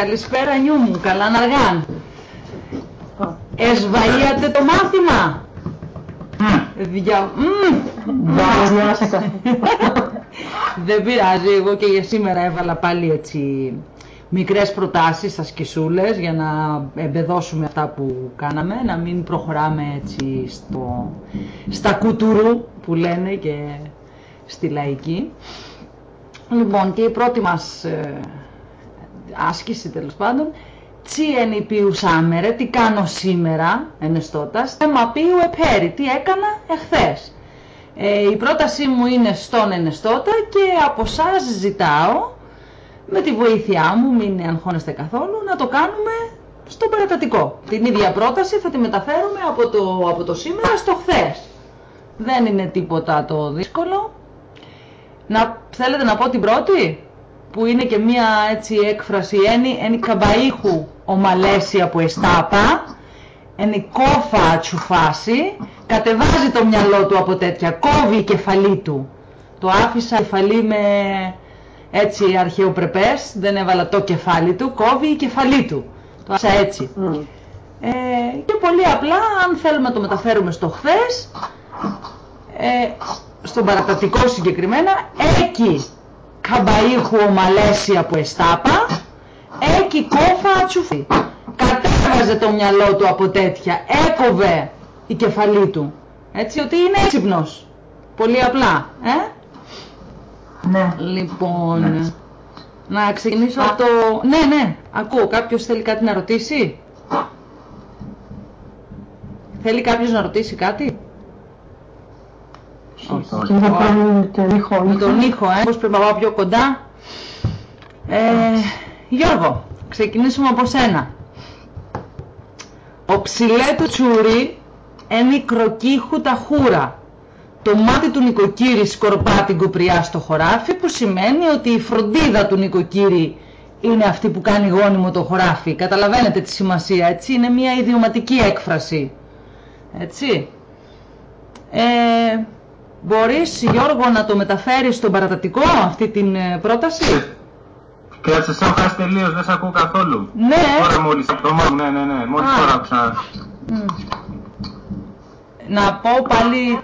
Καλησπέρα νιού μου, καλά να αργάν. Εσβαΐατε το μάθημα. Δια... Δεν πειράζει, εγώ και για σήμερα έβαλα πάλι έτσι μικρές προτάσεις στα σκισούλες για να εμπεδώσουμε αυτά που κάναμε, να μην προχωράμε έτσι στο, στα κουτουρού που λένε και στη λαϊκή. Λοιπόν, και η πρώτη μας ε, άσκηση τέλος πάντων, τι ενυπίου σάμερε, τι κάνω σήμερα, ενεστώτας, θέμα ποιου επέρι, τι έκανα εχθές. Ε, η πρότασή μου είναι στον ενεστώτα και από εσά ζητάω, με τη βοήθειά μου, μην αγχώνεστε καθόλου, να το κάνουμε στο παρατατικό. Την ίδια πρόταση θα τη μεταφέρουμε από το, από το σήμερα στο χθες. Δεν είναι τίποτα το δύσκολο. Να, θέλετε να πω την πρώτη, που είναι και μία έτσι έκφραση, ένι, ένι καμπαΐχου ομαλέσια από εστάπα, ένι κόφα τσουφάση, κατεβάζει το μυαλό του από τέτοια, κόβει η κεφαλή του. Το άφησα κεφαλή με έτσι αρχαιοπρεπές, δεν έβαλα το κεφάλι του, κόβει η κεφαλή του. Το άφησα έτσι. Ε, και πολύ απλά, αν θέλουμε να το μεταφέρουμε στο χθες, ε, στον παρατατικό συγκεκριμένα, εκεί καμπαΐχου ομαλέσια από εστάπα, έκει κόφα τσουφί. Κατέβαζε το μυαλό του από τέτοια, έκοβε η κεφαλή του. Έτσι ότι είναι έξυπνος. Πολύ απλά. Ε; Ναι. Λοιπόν, ναι. να ξεκινήσω από το... Ναι, ναι, ακούω. Κάποιος θέλει κάτι να ρωτήσει; Θέλει κάποιος να ρωτήσει κάτι; Όχι, όχι. Με τον ήχο. Με τον ήχο, ε. Πώς πρέπει να πάω πιο κοντά. Ε, Γιώργο, ξεκινήσουμε από σένα. Ο ψηλέ του τσούρι είναι κροκύχου τα χούρα. Το μάτι του νοικοκύρη σκορπά την κοπριά στο χωράφι που σημαίνει ότι η φροντίδα του νοικοκύρη είναι αυτή που κάνει γόνιμο το χωράφι. Καταλαβαίνετε τη σημασία, έτσι; Είναι μια ιδιωματική έκφραση. Έτσι. Ε, Μπορείς Γιώργο να το μεταφέρεις στον παρατατικό αυτή την ε, πρόταση; Κάτσε, σε έχω χάσει τελείως, δεν σε ακούω καθόλου. Ναι. Τώρα μόλις, από το μόνο, ναι, ναι, ναι, μόλις τώρα άκουσα. Να πω πάλι...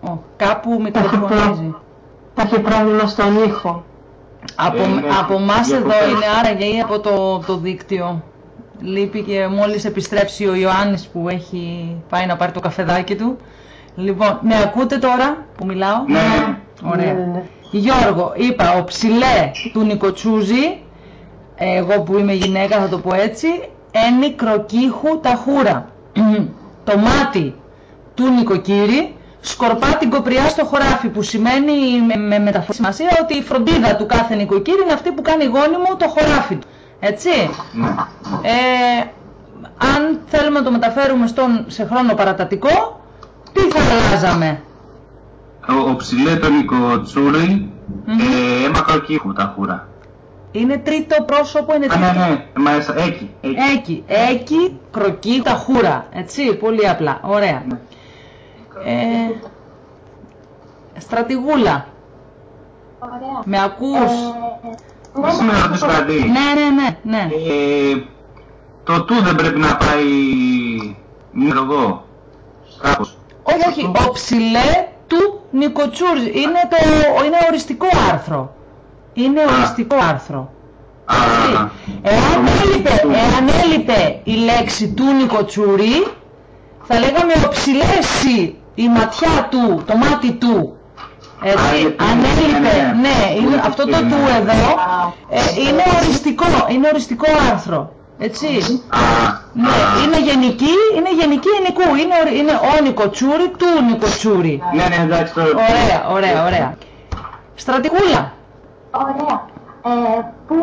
Ο, κάπου μικροφωνίζει. Θα έχει πρόβλημα στον ήχο. Από, Ε, ναι, από εμάς εδώ διακοπές. είναι άραγε ή από το, το δίκτυο. Λείπει και μόλις επιστρέψει ο Ιωάννης που έχει πάει να πάρει το καφεδάκι του. Λοιπόν, με ακούτε τώρα που μιλάω; Ναι, ναι. Ωραία. Ναι, ναι, ναι. Γιώργο, είπα ο ψηλέ του Νικοτσούζη, εγώ που είμαι γυναίκα θα το πω έτσι, ένι κροκύχου τα χούρα. το μάτι του νοικοκύρη σκορπά την κοπριά στο χωράφι, που σημαίνει με, με μεταφορική σημασία ότι η φροντίδα του κάθε νοικοκύρη είναι αυτή που κάνει γόνιμο το χωράφι του. Έτσι. Ναι. Ε, αν θέλουμε να το μεταφέρουμε στον, σε χρόνο παρατατικό, τι θα αλλάζαμε. Ο, ο ψηλέ τον Νικοτσούρη, ε, έμαθα εκεί έχω τα χούρα. Είναι τρίτο πρόσωπο, είναι Α, ναι, τρίτο. ναι, μα εσ- εκεί, εκεί. Έκι, έκι, κροκί, τα χούρα. Έτσι, πολύ απλά. Ωραία. Ναι. Ε, στρατηγούλα, Ωραία. με ακούς. Ε, ναι, Εσύ με ρωτήσω κάτι. Ναι, ναι, ναι, ναι. Ε, το του δεν πρέπει να πάει μη εγώ. Κάπως. Όχι, όχι, ο ψηλέ του Νικοτσούρζη. Είναι, το, είναι οριστικό άρθρο. Είναι οριστικό άρθρο. Α, Έτσι. α, α. Εάν έλειπε, εάν έλειπε η λέξη του Νικοτσούρη, θα λέγαμε ο ψηλέσι, η ματιά του, το μάτι του. Α, Έτσι, είναι του, αν ναι, έλειπε, ναι. ναι, είναι, Είναι αυτό το του, του ναι. εδώ ε, είναι οριστικό, είναι οριστικό άρθρο. Έτσι. Α, Ναι, α. είναι γενική, είναι γενική ενικού, είναι, ορι- είναι ο Νικοτσούρη του Νικοτσούρη. Ναι, ναι, εντάξει τώρα. Ωραία, ωραία, ωραία. Στρατηγούλα. Ωραία. Ε, πού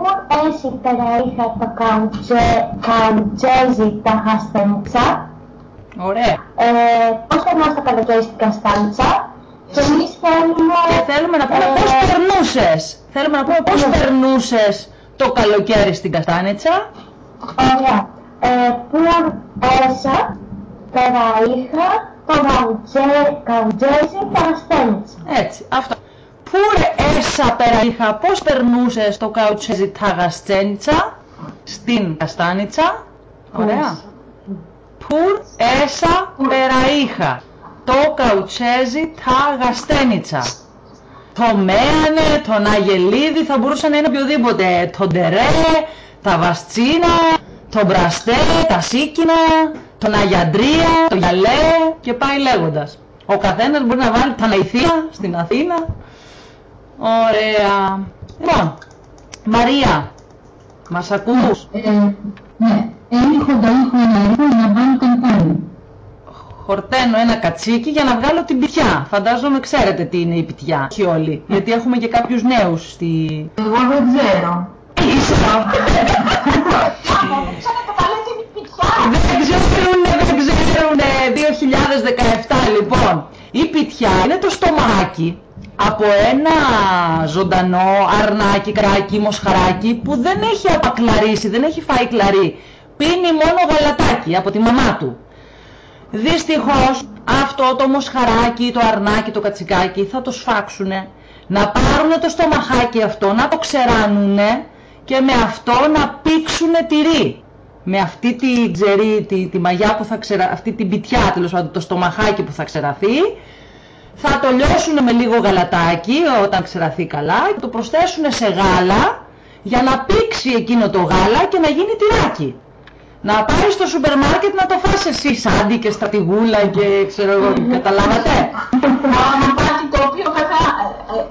έσυ περαήχα το καουτζέ- καουτζέζι τα χαστέντσα. Ωραία. Ε, πώς περνάς το καλοκαίρι στην Καστάντσα. Και εμείς θέλουμε... Και θέλουμε να πούμε ε, πώς περνούσες. Θέλουμε να πούμε πώς περνούσες το καλοκαίρι στην Καστάνιτσα. Ωραία. Ε, πού έσα περαήχα το καουτζέ- καουτζέζι τα χαστέντσα. Έτσι, αυτό. Πού ρε έσα περαήχα, πώς περνούσες το καουτσέζι ταγαστσέντσα. στην καστάνιτσα; Ωραία. Πουρ έσα περαΐχα. Το καουτσέζι τα γαστένιτσα. Το μέανε, τον αγελίδι θα μπορούσε να είναι οποιοδήποτε. Το ντερέ, τα βαστσίνα, το μπραστέ, τα σίκινα, τον αγιαντρία, το γυαλέ και πάει λέγοντας. Ο καθένας μπορεί να βάλει τα ναϊθία στην Αθήνα. Ωραία. Λοιπόν, Μαρία, μας ακούς; Ε, ναι, έριχο το ήχο ένα ήχο να βάλω καμπάνι. Χορταίνω ένα κατσίκι για να βγάλω την πιτιά. Φαντάζομαι ξέρετε τι είναι η πιτιά. Όχι όλοι. Γιατί έχουμε και κάποιους νέους στη... Εγώ δεν ξέρω. Δεν ξέρουν, δεν ξέρουν 2017 λοιπόν. Η πιτιά είναι το στομάχι από ένα ζωντανό αρνάκι, κράκι, μοσχαράκι που δεν έχει απακλαρίσει, δεν έχει φάει κλαρί. Πίνει μόνο γαλατάκι από τη μαμά του. Δυστυχώς αυτό το μοσχαράκι, το αρνάκι, το κατσικάκι θα το σφάξουνε. Να πάρουνε το στομαχάκι αυτό, να το ξεράνουνε και με αυτό να πήξουνε τυρί. Με αυτή τη τζερί, τη, τη μαγιά που θα ξερα... αυτή την πιτιά τέλος πάντων, το στομαχάκι που θα ξεραθεί, θα το λιώσουν με λίγο γαλατάκι όταν ξεραθεί καλά και το προσθέσουν σε γάλα για να πήξει εκείνο το γάλα και να γίνει τυράκι. Να πάρεις στο σούπερ μάρκετ να το φας εσύ σάντι και στρατηγούλα και ξέρω εγώ, καταλάβατε. Αλλά κάτι το οποίο βέβαια,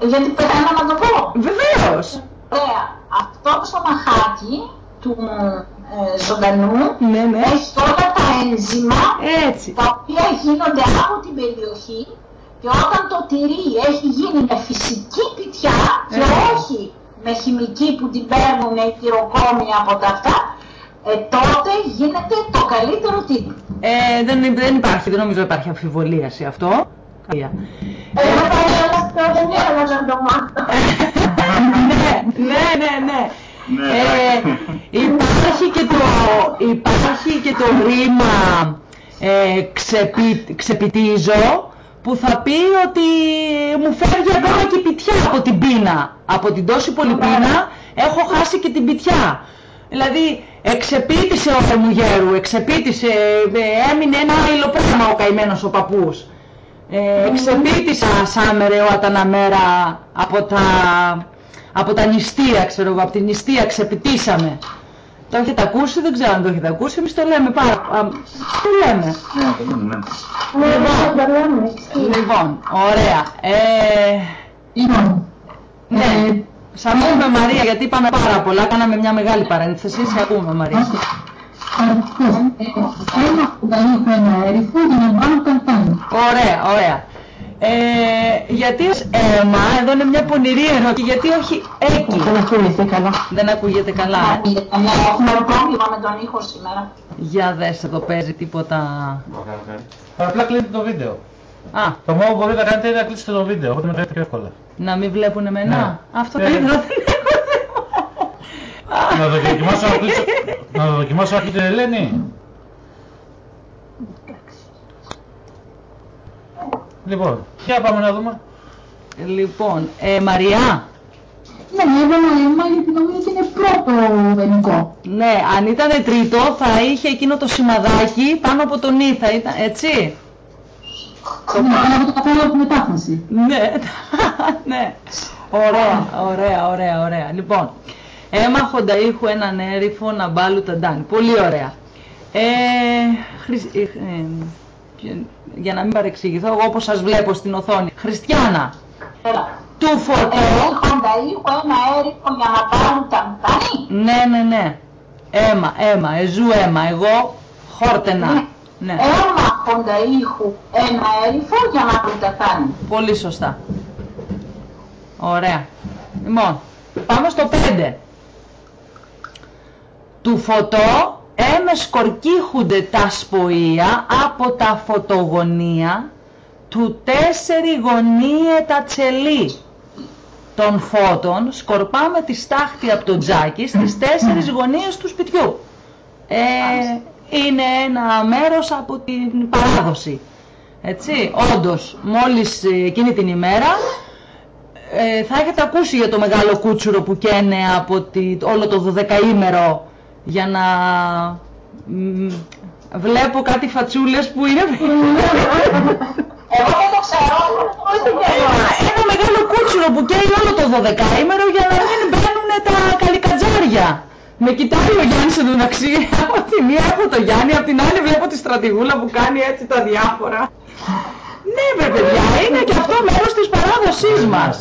ε, ε, γιατί πεθαίνω να το πω. Βεβαίως. Ωραία. Αυτό το στομαχάκι του ε, ζωντανού Ναι, ναι. έχει όλα τα ένζημα Έτσι. τα οποία γίνονται από την περιοχή και όταν το τυρί έχει γίνει με φυσική πιτιά και Ε. όχι με χημική που την παίρνουν οι τυροκόμοι από τα αυτά, ε, τότε γίνεται το καλύτερο τύπο. Ε, δεν, δεν υπάρχει, δεν νομίζω υπάρχει αμφιβολία σε αυτό. Καμία. Εγώ θα ναι, ναι, ναι, ναι. Ναι, Ε, υπάρχει, και το, υπάρχει και το ρήμα ε, ξεπι, ξεπιτίζω που θα πει ότι μου φεύγει ακόμα και η πιτιά από την πείνα. Από την τόση πολλή πείνα έχω χάσει και την πιτιά. Δηλαδή εξεπίτησε ο Θερμουγέρου, εξεπίτησε, ε, έμεινε ένα άλλο πράγμα ο καημένος ο παππούς. Ε, εξεπίτησα σάμερε ο Αταναμέρα από τα, από τα νηστεία, ξέρω εγώ, από την νηστεία ξεπιτήσαμε. Το έχετε ακούσει, δεν ξέρω αν το έχετε ακούσει, εμείς το λέμε πάρα, α, το λέμε. Ναι, το λέμε, ναι. Ναι, δεν το λέμε. Λοιπόν, ωραία. Ε, Λοιπόν, ναι, ε, σ' ακούμε Μαρία, γιατί είπαμε πάρα πολλά, κάναμε μια μεγάλη παρένθεση, σε ακούμε Μαρία. αυτό, ε, ένα που ήχο ένα έριχο για να βάλω καμπάνι. Ωραία, ωραία. Ε, γιατί ως αίμα, εδώ είναι μια πονηρή ερώτηση, γιατί όχι εκεί. Δεν ακούγεται καλά. Δεν ακούγεται καλά. ε. Ναι, έχουμε πρόβλημα με τον ήχο σήμερα. Για δες εδώ παίζει τίποτα. Απλά κλείνετε το βίντεο. Α, Το μόνο που μπορείτε να κάνετε είναι να κλείσετε το βίντεο, οπότε μετρήσετε πιο εύκολα. να μην βλέπουν εμένα; Ναι. Αυτό το Ε. ήθελα, δεν έχω Να δοκιμάσω να κλείσω. Να δοκιμάσω να κλείσω την Ελένη. Λοιπόν, για πάμε να δούμε. Λοιπόν, ε, Μαριά, Ναι, έβαλα αίμα γιατί νομίζω ότι είναι πρώτο ελληνικό. ναι, αν ήταν τρίτο θα είχε εκείνο το σημαδάκι πάνω από τον ή, θα ήταν, έτσι. Ναι, αλλά εγώ το κατάλαβα από μετάφραση. Ναι, ναι. Ωραία, ωραία, ωραία, ωραία. Λοιπόν, έμαχοντα ήχου έναν έριφο να μπάλου ταντάν. Πολύ ωραία. Ε, χρυσ- ε, ε, και- για να μην παρεξηγηθώ, εγώ όπως σας βλέπω στην οθόνη. Χριστιανά, Έλα. του φωτό. Έχοντα ήχο ένα έριχο για να πάρουν τα μπάνι. Ναι, ναι, ναι. Έμα, αίμα, εζού αίμα. Εγώ χόρτενα. Ναι, Έμα χοντα ήχου ένα έριφο για να πάρουν τα μπάνι. πολύ σωστά. Ωραία. Λοιπόν, πάμε στο 5. Του φωτό έμε σκορκίχουνται τα σποία από τα φωτογωνία του τέσσερι γωνίε τα τσελί των φώτων σκορπάμε τη στάχτη από το τζάκι στις τέσσερις γωνίες του σπιτιού. Ε, είναι ένα μέρος από την παράδοση. Έτσι, όντως, μόλις ε, εκείνη την ημέρα ε, θα έχετε ακούσει για το μεγάλο κούτσουρο που καίνε από τη, όλο το δωδεκαήμερο για να μ, βλέπω κάτι φατσούλες που είναι Εγώ δεν το ξέρω, όχι δεν ένα, ένα μεγάλο κούτσουρο που καίει όλο το 12ήμερο για να μην μπαίνουν τα καλικατζάρια. Με κοιτάει ο Γιάννης εντωμεταξύ, από τη μία έχω το Γιάννη, από την άλλη βλέπω τη στρατηγούλα που κάνει έτσι τα διάφορα. Ναι βρε παιδιά, είναι και αυτό μέρος της παράδοσής μας.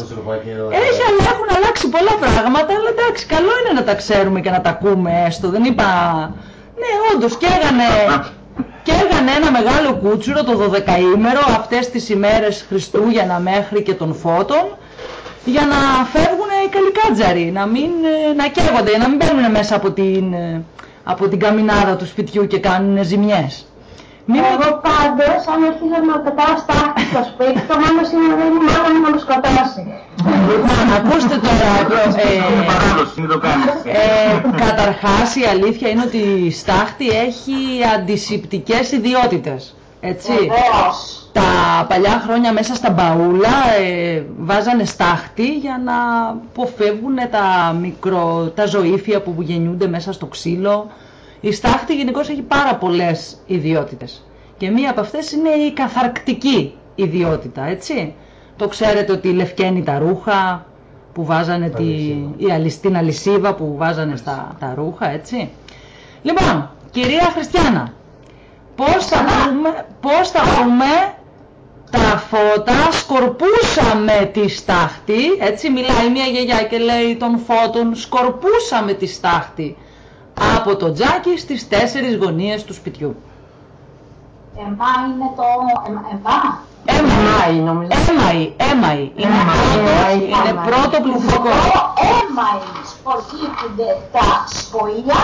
Έχει, αλλά έχουν αλλάξει πολλά πράγματα, αλλά εντάξει, καλό είναι να τα ξέρουμε και να τα ακούμε έστω. Δεν είπα. Ναι, όντως, και έγανε, και έγανε ένα μεγάλο κούτσουρο το 12ήμερο αυτές τις ημέρες Χριστούγεννα μέχρι και των φώτων για να φεύγουν οι καλικάτζαροι, να μην ε, να καίγονται, να μην μπαίνουν μέσα από την, ε, από την καμινάδα του σπιτιού και κάνουν ζημιές. Μην Εγώ πάντως, αν αρχίσω να πετάω στάχτη στο σπίτι, το μόνο σήμερα είναι μόνο να με σκοτώσει. Λοιπόν, ακούστε τώρα, ε, Είναι παράδοση, μην το κάνεις. Ε, καταρχάς η αλήθεια είναι ότι η στάχτη έχει αντισηπτικές ιδιότητες. Έτσι. Βεβαίως. Τα παλιά χρόνια μέσα στα μπαούλα ε, βάζανε στάχτη για να αποφεύγουν τα, μικρο, τα ζωήφια που γεννιούνται μέσα στο ξύλο. Η στάχτη γενικώς έχει πάρα πολλές ιδιότητες. Και μία από αυτές είναι η καθαρκτική ιδιότητα, έτσι. Το ξέρετε ότι λευκαίνει τα ρούχα που βάζανε τη, η αλυσ- την αλυσίβα που βάζανε στα τα ρούχα, έτσι. Λοιπόν, κυρία Χριστιανά, πώς θα πούμε, πώς θα πούμε τα φώτα σκορπούσαμε τη στάχτη, έτσι μιλάει μια γιαγιά και λέει των φώτων σκορπούσαμε τη στάχτη από το τζάκι στις τέσσερις γωνίες του σπιτιού. Εμπά είναι το... εμ- Εμπά. Έμαη, νομίζω. έμαη, έμαη. Είναι, πρώτο, Έμαη, είναι Έμαη. πρώτο πληθυντικό. Το έμαη σκορπίζονται τα σποίλια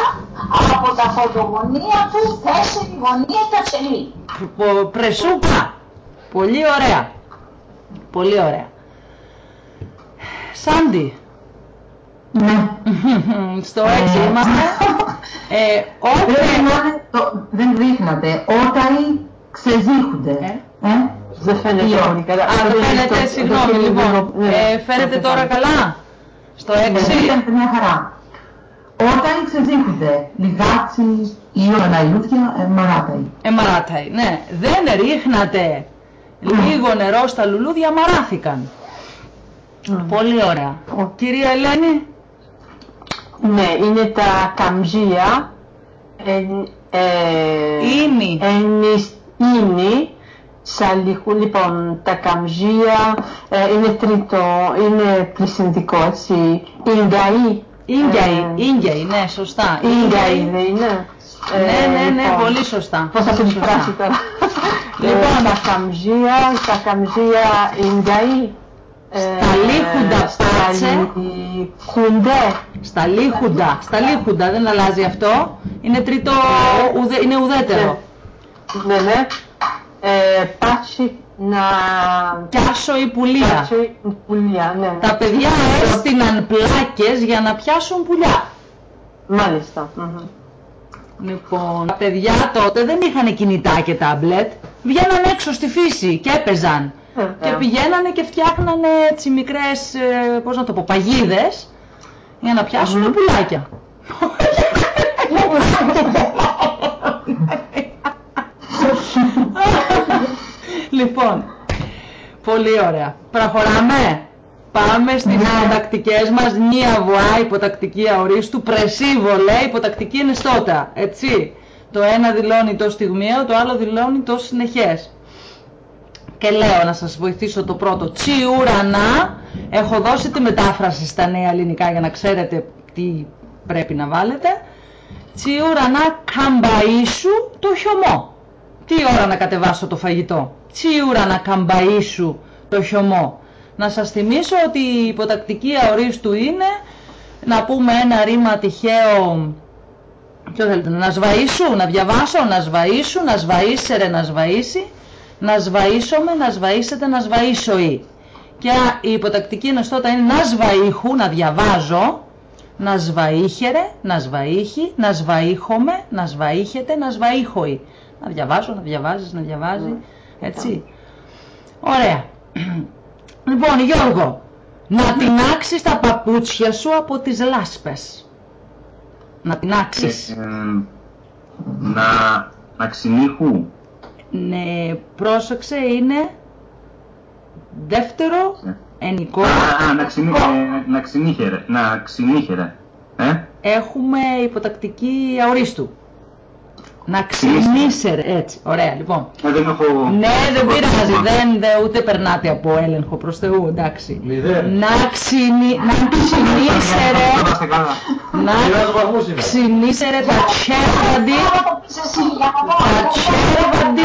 από τα φωτογωνία του τέσσερι γωνία τα τσελί. Πο- Πρεσούπα. Πολύ ωραία. Πολύ ωραία. Σάντι, Ναι. Στο 6 είμαστε. Ε, Πρέπει όταν... να είναι το- δεν ρίχνατε. Όταν ξεζήχονται. Ε; Ε; Δεν φαίνεται Δύο. πολύ καλά. Α, δεν φαίνεται, συγγνώμη, λοιπόν. Ε, φαίνεται τώρα καλά. Στο 6. Ήταν μια χαρά. Όταν ξεζήχονται λιγάτσι ή όλα ηλούθια, ε, μαράταει. Ε, μαράταει, ναι. Δεν ρίχνατε λίγο νερό στα λουλούδια, μαράθηκαν. Πολύ ωραία. Κυρία Ελένη, Ναι, είναι τα καμζία. εν- ε, Ίνι. ενις- Ίνι. Σαλιχού, λοιπόν, τα καμζία ε, είναι τρίτο, είναι πλησιντικό, έτσι. Ιγγαή. Ίγκαιοι, Ε, Ίγκαιοι, ναι, σωστά. Ιγγαή δεν είναι. Ναι, ναι, ναι, λοιπόν, πολύ σωστά. Πώς θα το Πολύ εκφράσει σωστά. τώρα. Λοιπόν. Ε, τα καμζία, τα καμζία Ιγγαή. Ε, Στα λίχουντα στα πάτσε. λίχουντε. Στα λίχουντα, στα λίχουντα, δεν αλλάζει αυτό. Είναι τρίτο, ουδε, είναι ουδέτερο. Ναι, ναι. Ε, πάτσι να... Πιάσω η πουλία. Πάτσι πουλιά, ναι. ναι. Τα παιδιά έστειναν πλάκες για να πιάσουν πουλιά. Μάλιστα. μμμ. Λοιπόν, τα παιδιά τότε δεν είχαν κινητά και τάμπλετ. Βγαίναν έξω στη φύση και έπαιζαν. Ε, Και ε. πηγαίνανε και φτιάχνανε έτσι μικρές, ε, πώς να το πω, παγίδες για να πιάσουν πουλάκια. λοιπόν, πολύ ωραία. Προχωράμε. Πάμε στις υποτακτικές μας νία βουά, υποτακτική αορίστου, πρεσίβο λέει, υποτακτική ενεστώτα, έτσι. Το ένα δηλώνει το στιγμιαίο, το άλλο δηλώνει το συνεχές. Και λέω να σας βοηθήσω το πρώτο. Τσι ουρανά, έχω δώσει τη μετάφραση στα νέα ελληνικά για να ξέρετε τι πρέπει να βάλετε. Τσι ουρανά καμπαΐσου το χιωμό. Τι ώρα να κατεβάσω το φαγητό; Τσι ουρανά καμπαΐσου το χιωμό. Να σας θυμίσω ότι η υποτακτική αορίστου είναι να πούμε ένα ρήμα τυχαίο Ποιο θέλετε, να σβαΐσου, να διαβάσω, να σβαΐσου, να σβαΐσερε, να σβαΐσει, να σβαΐσομαι, να σβαΐσετε, να σβαΐσοει. Και η υποτακτική ενωστότητα είναι να σβαΐχου, να διαβάζω, να σβαΐχερε, να σβαΐχει, να σβαΐχομαι, να σβαΐχετε, να σβαΐχοει. Να διαβάζω, να διαβάζεις, να διαβάζει, έτσι. Ωραία. Λοιπόν, Γιώργο, να τεινάξεις τα παπούτσια σου από τις λάσπες. Να τεινάξεις. Ε, να, να ξυνήχου. Ναι, πρόσεξε, είναι δεύτερο Ε. ενικό. Α, α, να, ξυνή, ε, να ξυνήχερε. Να ξυνήχερε. Ε; Έχουμε υποτακτική αορίστου. Να ξυνήσερε, έτσι. Ωραία, λοιπόν. Ε, δεν έχω... Ναι, δεν πειράζει, δεν, δεν, ούτε περνάτε από έλεγχο προς Θεού, εντάξει. Μηδέν. Να ξυνή, να ξυνήσερε, Να είστε καλά. να Μοιράζει βαθμούς είναι. ξυνήσερε τα τσέρβαντι, Να το πεις εσύ για να δω. τα τσέρβαντι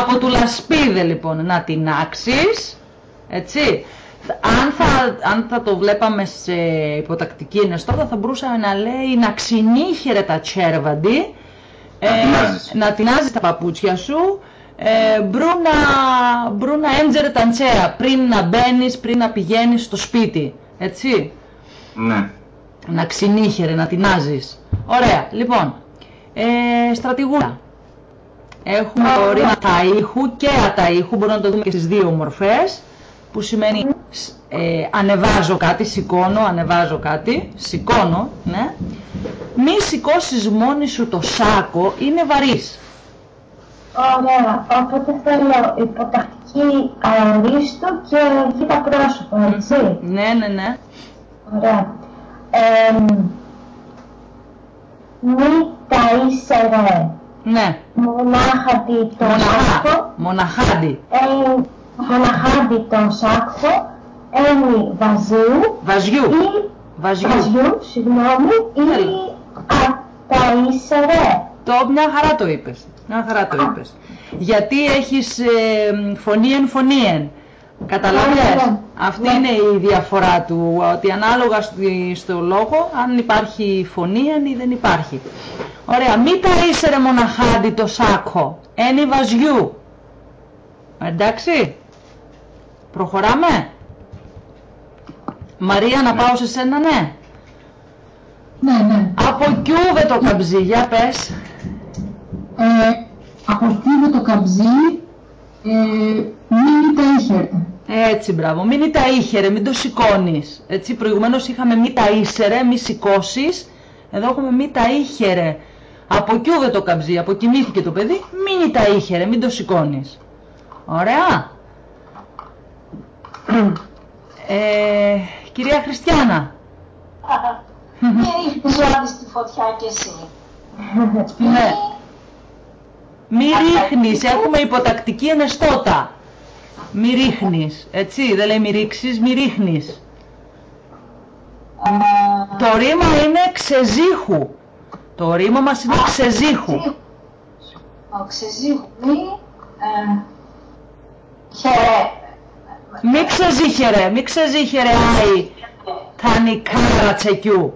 από του λασπίδε λοιπόν, να την άξεις, έτσι. Αν θα, αν θα το βλέπαμε σε υποτακτική ενεστώτα θα μπορούσε να λέει να ξυνήχερε τα τσέρβαντι, Να τεινάζεις. να τεινάζεις τα παπούτσια σου, ε, μπρούνα, μπρούνα έντζερε τα ντσέα, πριν να μπαίνεις, πριν να πηγαίνεις στο σπίτι, έτσι. Ναι. Να ξυνήχερε, να τεινάζεις. Ωραία, λοιπόν, ε, στρατηγούλα. Έχουμε το ρήμα ταΐχου και αταΐχου, μπορούμε να το δούμε και στις δύο μορφές, που σημαίνει σ- ε, ανεβάζω κάτι, σηκώνω, ανεβάζω κάτι, σηκώνω, ναι. Μη σηκώσεις μόνη σου το σάκο, είναι βαρύς. Ωραία, οπότε θέλω υποτακτική αορίστου και β' πρόσωπο, έτσι. Ναι, ναι, ναι. Ωραία. Ε, μη ταΐσερε Ναι, μονάχαντι το μοναχά, σάκο, μοναχάντι. ε, μοναχάντι το σάκο, ένι βαζίου Βαζιού, ή βαζιού. βαζιού, συγγνώμη, ή Τέλεια. αταΐσερε. Το μια χαρά το είπες. Μια χαρά το είπες. Γιατί έχεις ε, φωνήεν φωνήεν. Καταλαβες; Ναι, ναι. Αυτή Ναι. είναι η διαφορά του. Ότι ανάλογα στη- στο λόγο αν υπάρχει φωνήεν ή δεν υπάρχει. Ωραία. Μη τα ίσερε μοναχάντι το σάκο. Ένι βαζιού. Εντάξει. Προχωράμε. Μαρία να πάω σε σένα ναι. Ναι, ναι. Από κιούβε το καμπζί. Για πες. Ε, από εκεί με το καμπζί, ε, μην τα είχετε. Έτσι, μπράβο. Μην τα ήχερε, μην το σηκώνεις. Έτσι, προηγουμένως είχαμε μη τα ίσερε, μη σηκώσεις. Εδώ έχουμε μη τα ήχερε. Από κιούβε το καμπζί, αποκοιμήθηκε το παιδί, μην τα ήχερε, μην το σηκώνεις. Ωραία. Ε, κυρία Χριστιανά, Μη ρίχνεις λάδι στη φωτιά κι εσύ. ναι. Μη ρίχνεις, έχουμε υποτακτική ενεστώτα. Μη ρίχνεις, έτσι, δεν λέει μη ρίξεις, μη ρίχνεις. Ε, Το ρήμα είναι ξεζήχου. Το ρήμα μας είναι ξεζήχου. Ο ξεζήχου μη ε, χαιρέ. Μη ξεζήχερε, μη ξεζήχερε άι τα νικάρα τσεκιού.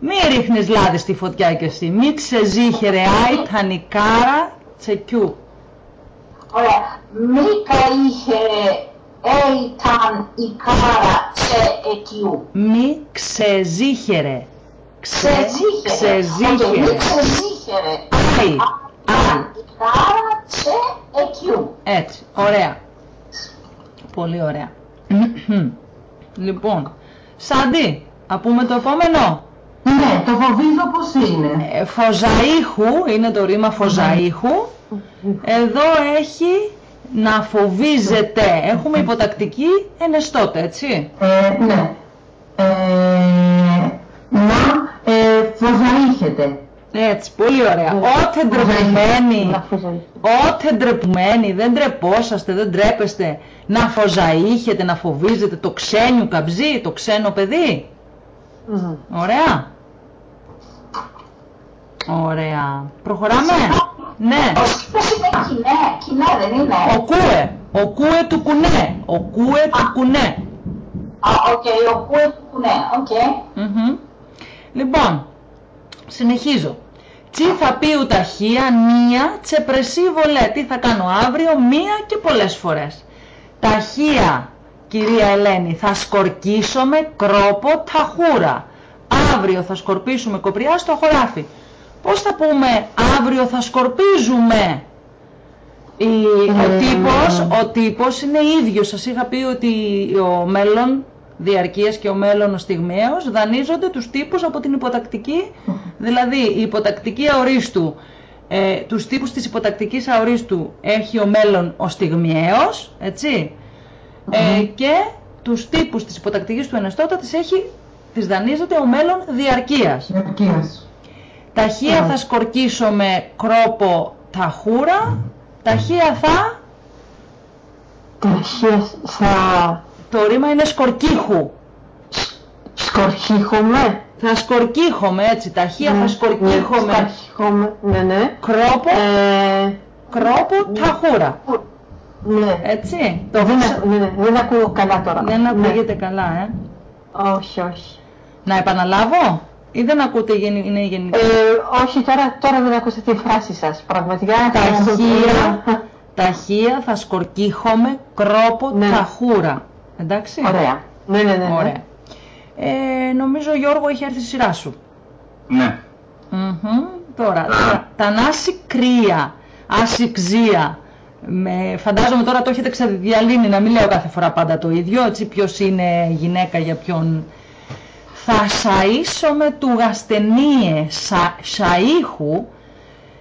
Μη ρίχνεις λάδι στη φωτιά κι εσύ. Μη ξεζήχερε άι τα νικάρα τσεκιού. Ωραία. Μη καήχερε έιταν η κάρα σε εκιού. Μη ξεζήχερε. Ξε, Ξεζήχερε. Οκ, Μη ξεζήχερε. ξεζήχερε. Άι, άι. Η κάρα σε εκιού. Έτσι, ωραία. Πολύ ωραία. λοιπόν, Σάντι, να πούμε το επόμενο. Ναι, το φοβίζω πως είναι. Ε, φωζαΐχου, είναι το ρήμα φωζαΐχου. Εδώ έχει να φοβίζεται. Έχουμε υποτακτική ενεστώτε, έτσι. Ε, ναι. Ε, να ε, φωζαΐχετε. Έτσι, πολύ ωραία. Ότε ντρεπουμένοι, Να φωζαεί. ότε ντρεπουμένοι, δεν ντρεπόσαστε, δεν ντρέπεστε να φωζαΐχετε, να φοβίζετε το ξένιο καμπζί, το ξένο παιδί. Μμμ. Ωραία. Ωραία. Προχωράμε. Ναι. Ο σκύπος είναι κοινέ. Κοινέ δεν είναι; Ο κούε. Ο κούε του κουνέ. Ο κούε του κουνέ. Α, οκ, ο κουέ του κουνέ. Οκ. Μμμ. Λοιπόν, συνεχίζω. Τι θα πει ουταχία, μία, τσεπρεσί βολέ. Τι θα κάνω αύριο, μία και πολλές φορές. Ταχεία, κυρία Ελένη, θα σκορκίσουμε κρόπο ταχούρα. Αύριο θα σκορπίσουμε κοπριά στο χωράφι. Πώς θα πούμε αύριο θα σκορπίζουμε. Η, ο, τύπος, ο τύπος είναι ίδιος. Σας είχα πει ότι ο μέλλον διαρκείας και ο μέλλον ο στιγμαίος δανείζονται τους τύπους από την υποτακτική Δηλαδή η υποτακτική αορίστου, ε, τους τύπους της υποτακτικής αορίστου έχει ο μέλλον ο στιγμιαίος, έτσι, ε, και τους τύπους της υποτακτικής του ενεστώτα της έχει, της δανείζεται ο μέλλον διαρκείας. Διαρκείας. Ταχεία θα σκορκίσω με κρόπο ταχούρα, ταχεία θα, Ταχεία θα το ρήμα είναι σκορκίχου. σκορχίχομαι. Θα σκορκίχομαι έτσι, ταχεία θα σκορκίχομαι. Σκορχίχομαι, ναι, ναι. Κρόπο, Ε, κρόπο ταχούρα. ναι. Έτσι, το Δεν, βάζω- ακου- ναι, ναι, δεν ακούω καλά τώρα. δεν Ναι. ακούγεται καλά, ε. Όχι, όχι. Να επαναλάβω ή δεν ακούτε, γενι- είναι γενική; Ε, όχι, τώρα, τώρα δεν ακούσα τη φράση σας. Πραγματικά. Ταχεία, ταχεία θα σκορκίχομαι, κρόπο Ναι. ταχούρα. Εντάξει. Ωραία. Ναι, ναι, ναι. ναι. Ωραία. Ε, νομίζω Γιώργο έχει έρθει η σειρά σου. Ναι. Μμμ. Τώρα, τα, τα νάση κρύα, ασυξία. Με, φαντάζομαι τώρα το έχετε ξαδιαλύνει, να μην λέω κάθε φορά πάντα το ίδιο, έτσι ποιος είναι γυναίκα για ποιον. Θα σαΐσομαι του γαστενίες σα, σαΐχου,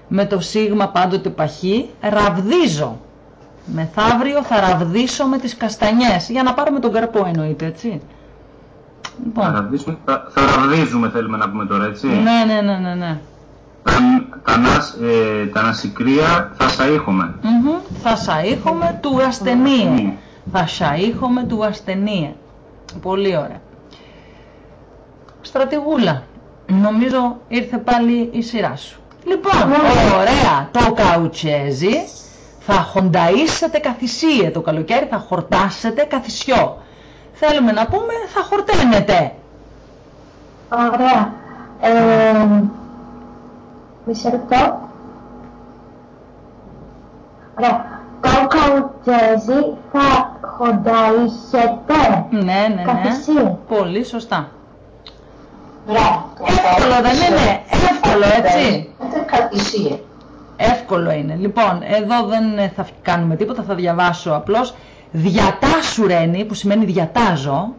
με το σίγμα πάντοτε παχύ, ραβδίζω. Μεθαύριο θα ραβδίσω με τις καστανιές, για να πάρουμε τον καρπό εννοείται, έτσι. Θα Λοιπόν, ραβδίσουμε, θα, θα ραβδίζουμε θέλουμε να πούμε τώρα, έτσι. ναι, ναι, ναι, ναι, ναι. Τα, τα, νας- ε, τα νασικρία θα σαΐχομαι. Μμμ. Θα σαΐχομαι του ασθενείε. Θα σαΐχομαι του ασθενείε. Πολύ ωραία. Στρατηγούλα. Νομίζω ήρθε πάλι η σειρά σου. Λοιπόν, ωραία. Το καουτσέζι θα χονταΐσετε καθησίε το καλοκαίρι, θα χορτάσετε καθησιό. Θέλουμε να πούμε θα χορταίνετε. Ωραία. Ε, μισό λεπτό. Ωραία. Το καουτσέζι θα χονταΐχεται. Ναι, ναι, ναι. Καθησίε. Πολύ σωστά. Μπράβο. Εύκολο δεν είναι. Εύκολο έτσι. Είναι κατησία. Εύκολο είναι. Λοιπόν, εδώ δεν θα κάνουμε τίποτα, θα διαβάσω απλώς. Διατάσου ρένι, που σημαίνει διατάζω,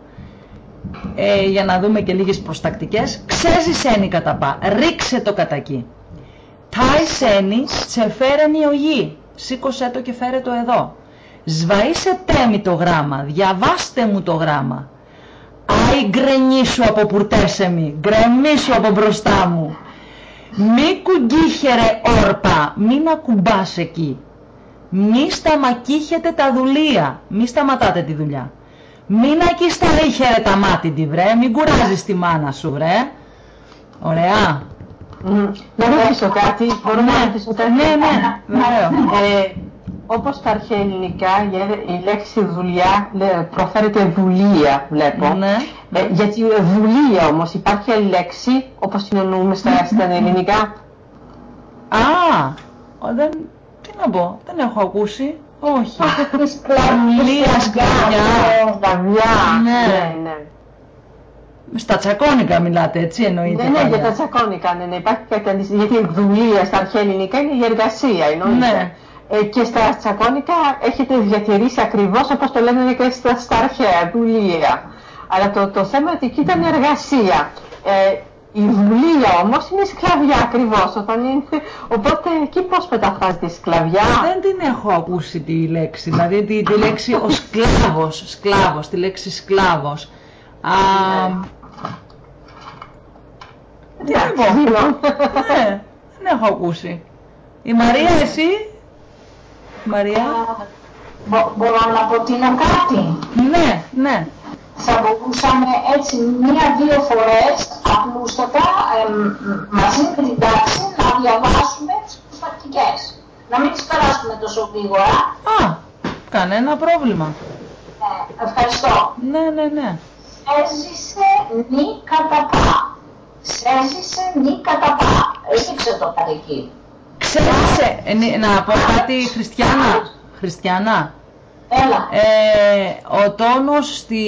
ε, για να δούμε και λίγες προστακτικές. Ξέζησένει κατά πά, ρίξε το κατά εκεί. Τάισένει, τσεφέρενει ο γη. Σήκωσέ το και φέρε το εδώ. Σβαΐσε τέμι το γράμμα, διαβάστε μου το γράμμα. Άι γκρενίσου από πουρτέσεμι, γκρεμίσου από μπροστά μου. Μη κουγκίχερε όρπα, μην ακουμπάς εκεί. Μη σταμακίχετε τα δουλεία, μη σταματάτε τη δουλειά. Μην ακεί στα ρίχερε τα μάτι τη βρε, μην κουράζεις τη μάνα σου βρε. Ωραία. Μμ. Να ρωτήσω κάτι, μπορώ να Ναι, ρωτήσω κάτι. ναι, ναι, βεβαίω. Ε, όπως στα αρχαία ελληνικά η- η λέξη δουλειά λέ- προφέρεται δουλεία, βλέπω. Ναι. Ε, γιατί δουλεία όμως υπάρχει άλλη λέξη όπως την εννοούμε στα, στα ελληνικά. Α, ο, δεν, τι να πω, δεν έχω ακούσει. Όχι. Της κλαβιάς. Δουλεία, σκλαβιά. Σκλαβιά. Ναι. ναι, ναι. Στα τσακώνικα μιλάτε, έτσι εννοείται. Ναι, ναι, πάντα. για τα τσακώνικα, ναι, ναι, υπάρχει κάτι αντίστοιχο. Γιατί δουλεία στα αρχαία ελληνικά είναι η εργασία, εννοείται. Ναι. Ε, και στα τσακώνικα έχετε διατηρήσει ακριβώς όπως το λένε και στα, στα αρχαία, δουλεία. Αλλά το, το θέμα είναι ότι εκεί ήταν εργασία. Ε, η δουλεία όμως είναι η σκλαβιά ακριβώς. Όταν είναι... Οπότε εκεί πώς μεταφράζεται η σκλαβιά; Δεν την έχω ακούσει τη λέξη, δηλαδή τη, τη λέξη ο σκλάβος, σκλάβος, τη λέξη σκλάβος. Α, τι να πω, ναι, δεν έχω ακούσει. Η Μαρία, εσύ, Μαρία, Μπο- Μπορώ να προτείνω κάτι; ναι, ναι, Θα μπορούσαμε έτσι μία-δύο φορές απλούστατα εμ, μαζί με την τάξη να διαβάσουμε τις προστακτικές. Να μην τις περάσουμε τόσο γρήγορα. α, κανένα πρόβλημα. Ε, ευχαριστώ. Ναι, ναι, ναι. Έζησε νη κατά πά. Έζησε νη κατά πά. Ρίξε το κάτι εκεί. Ξέρεις, ε, νι- να πω κάτι Χριστιανά, Χριστιανά, Έλα. ε, ο τόνος στη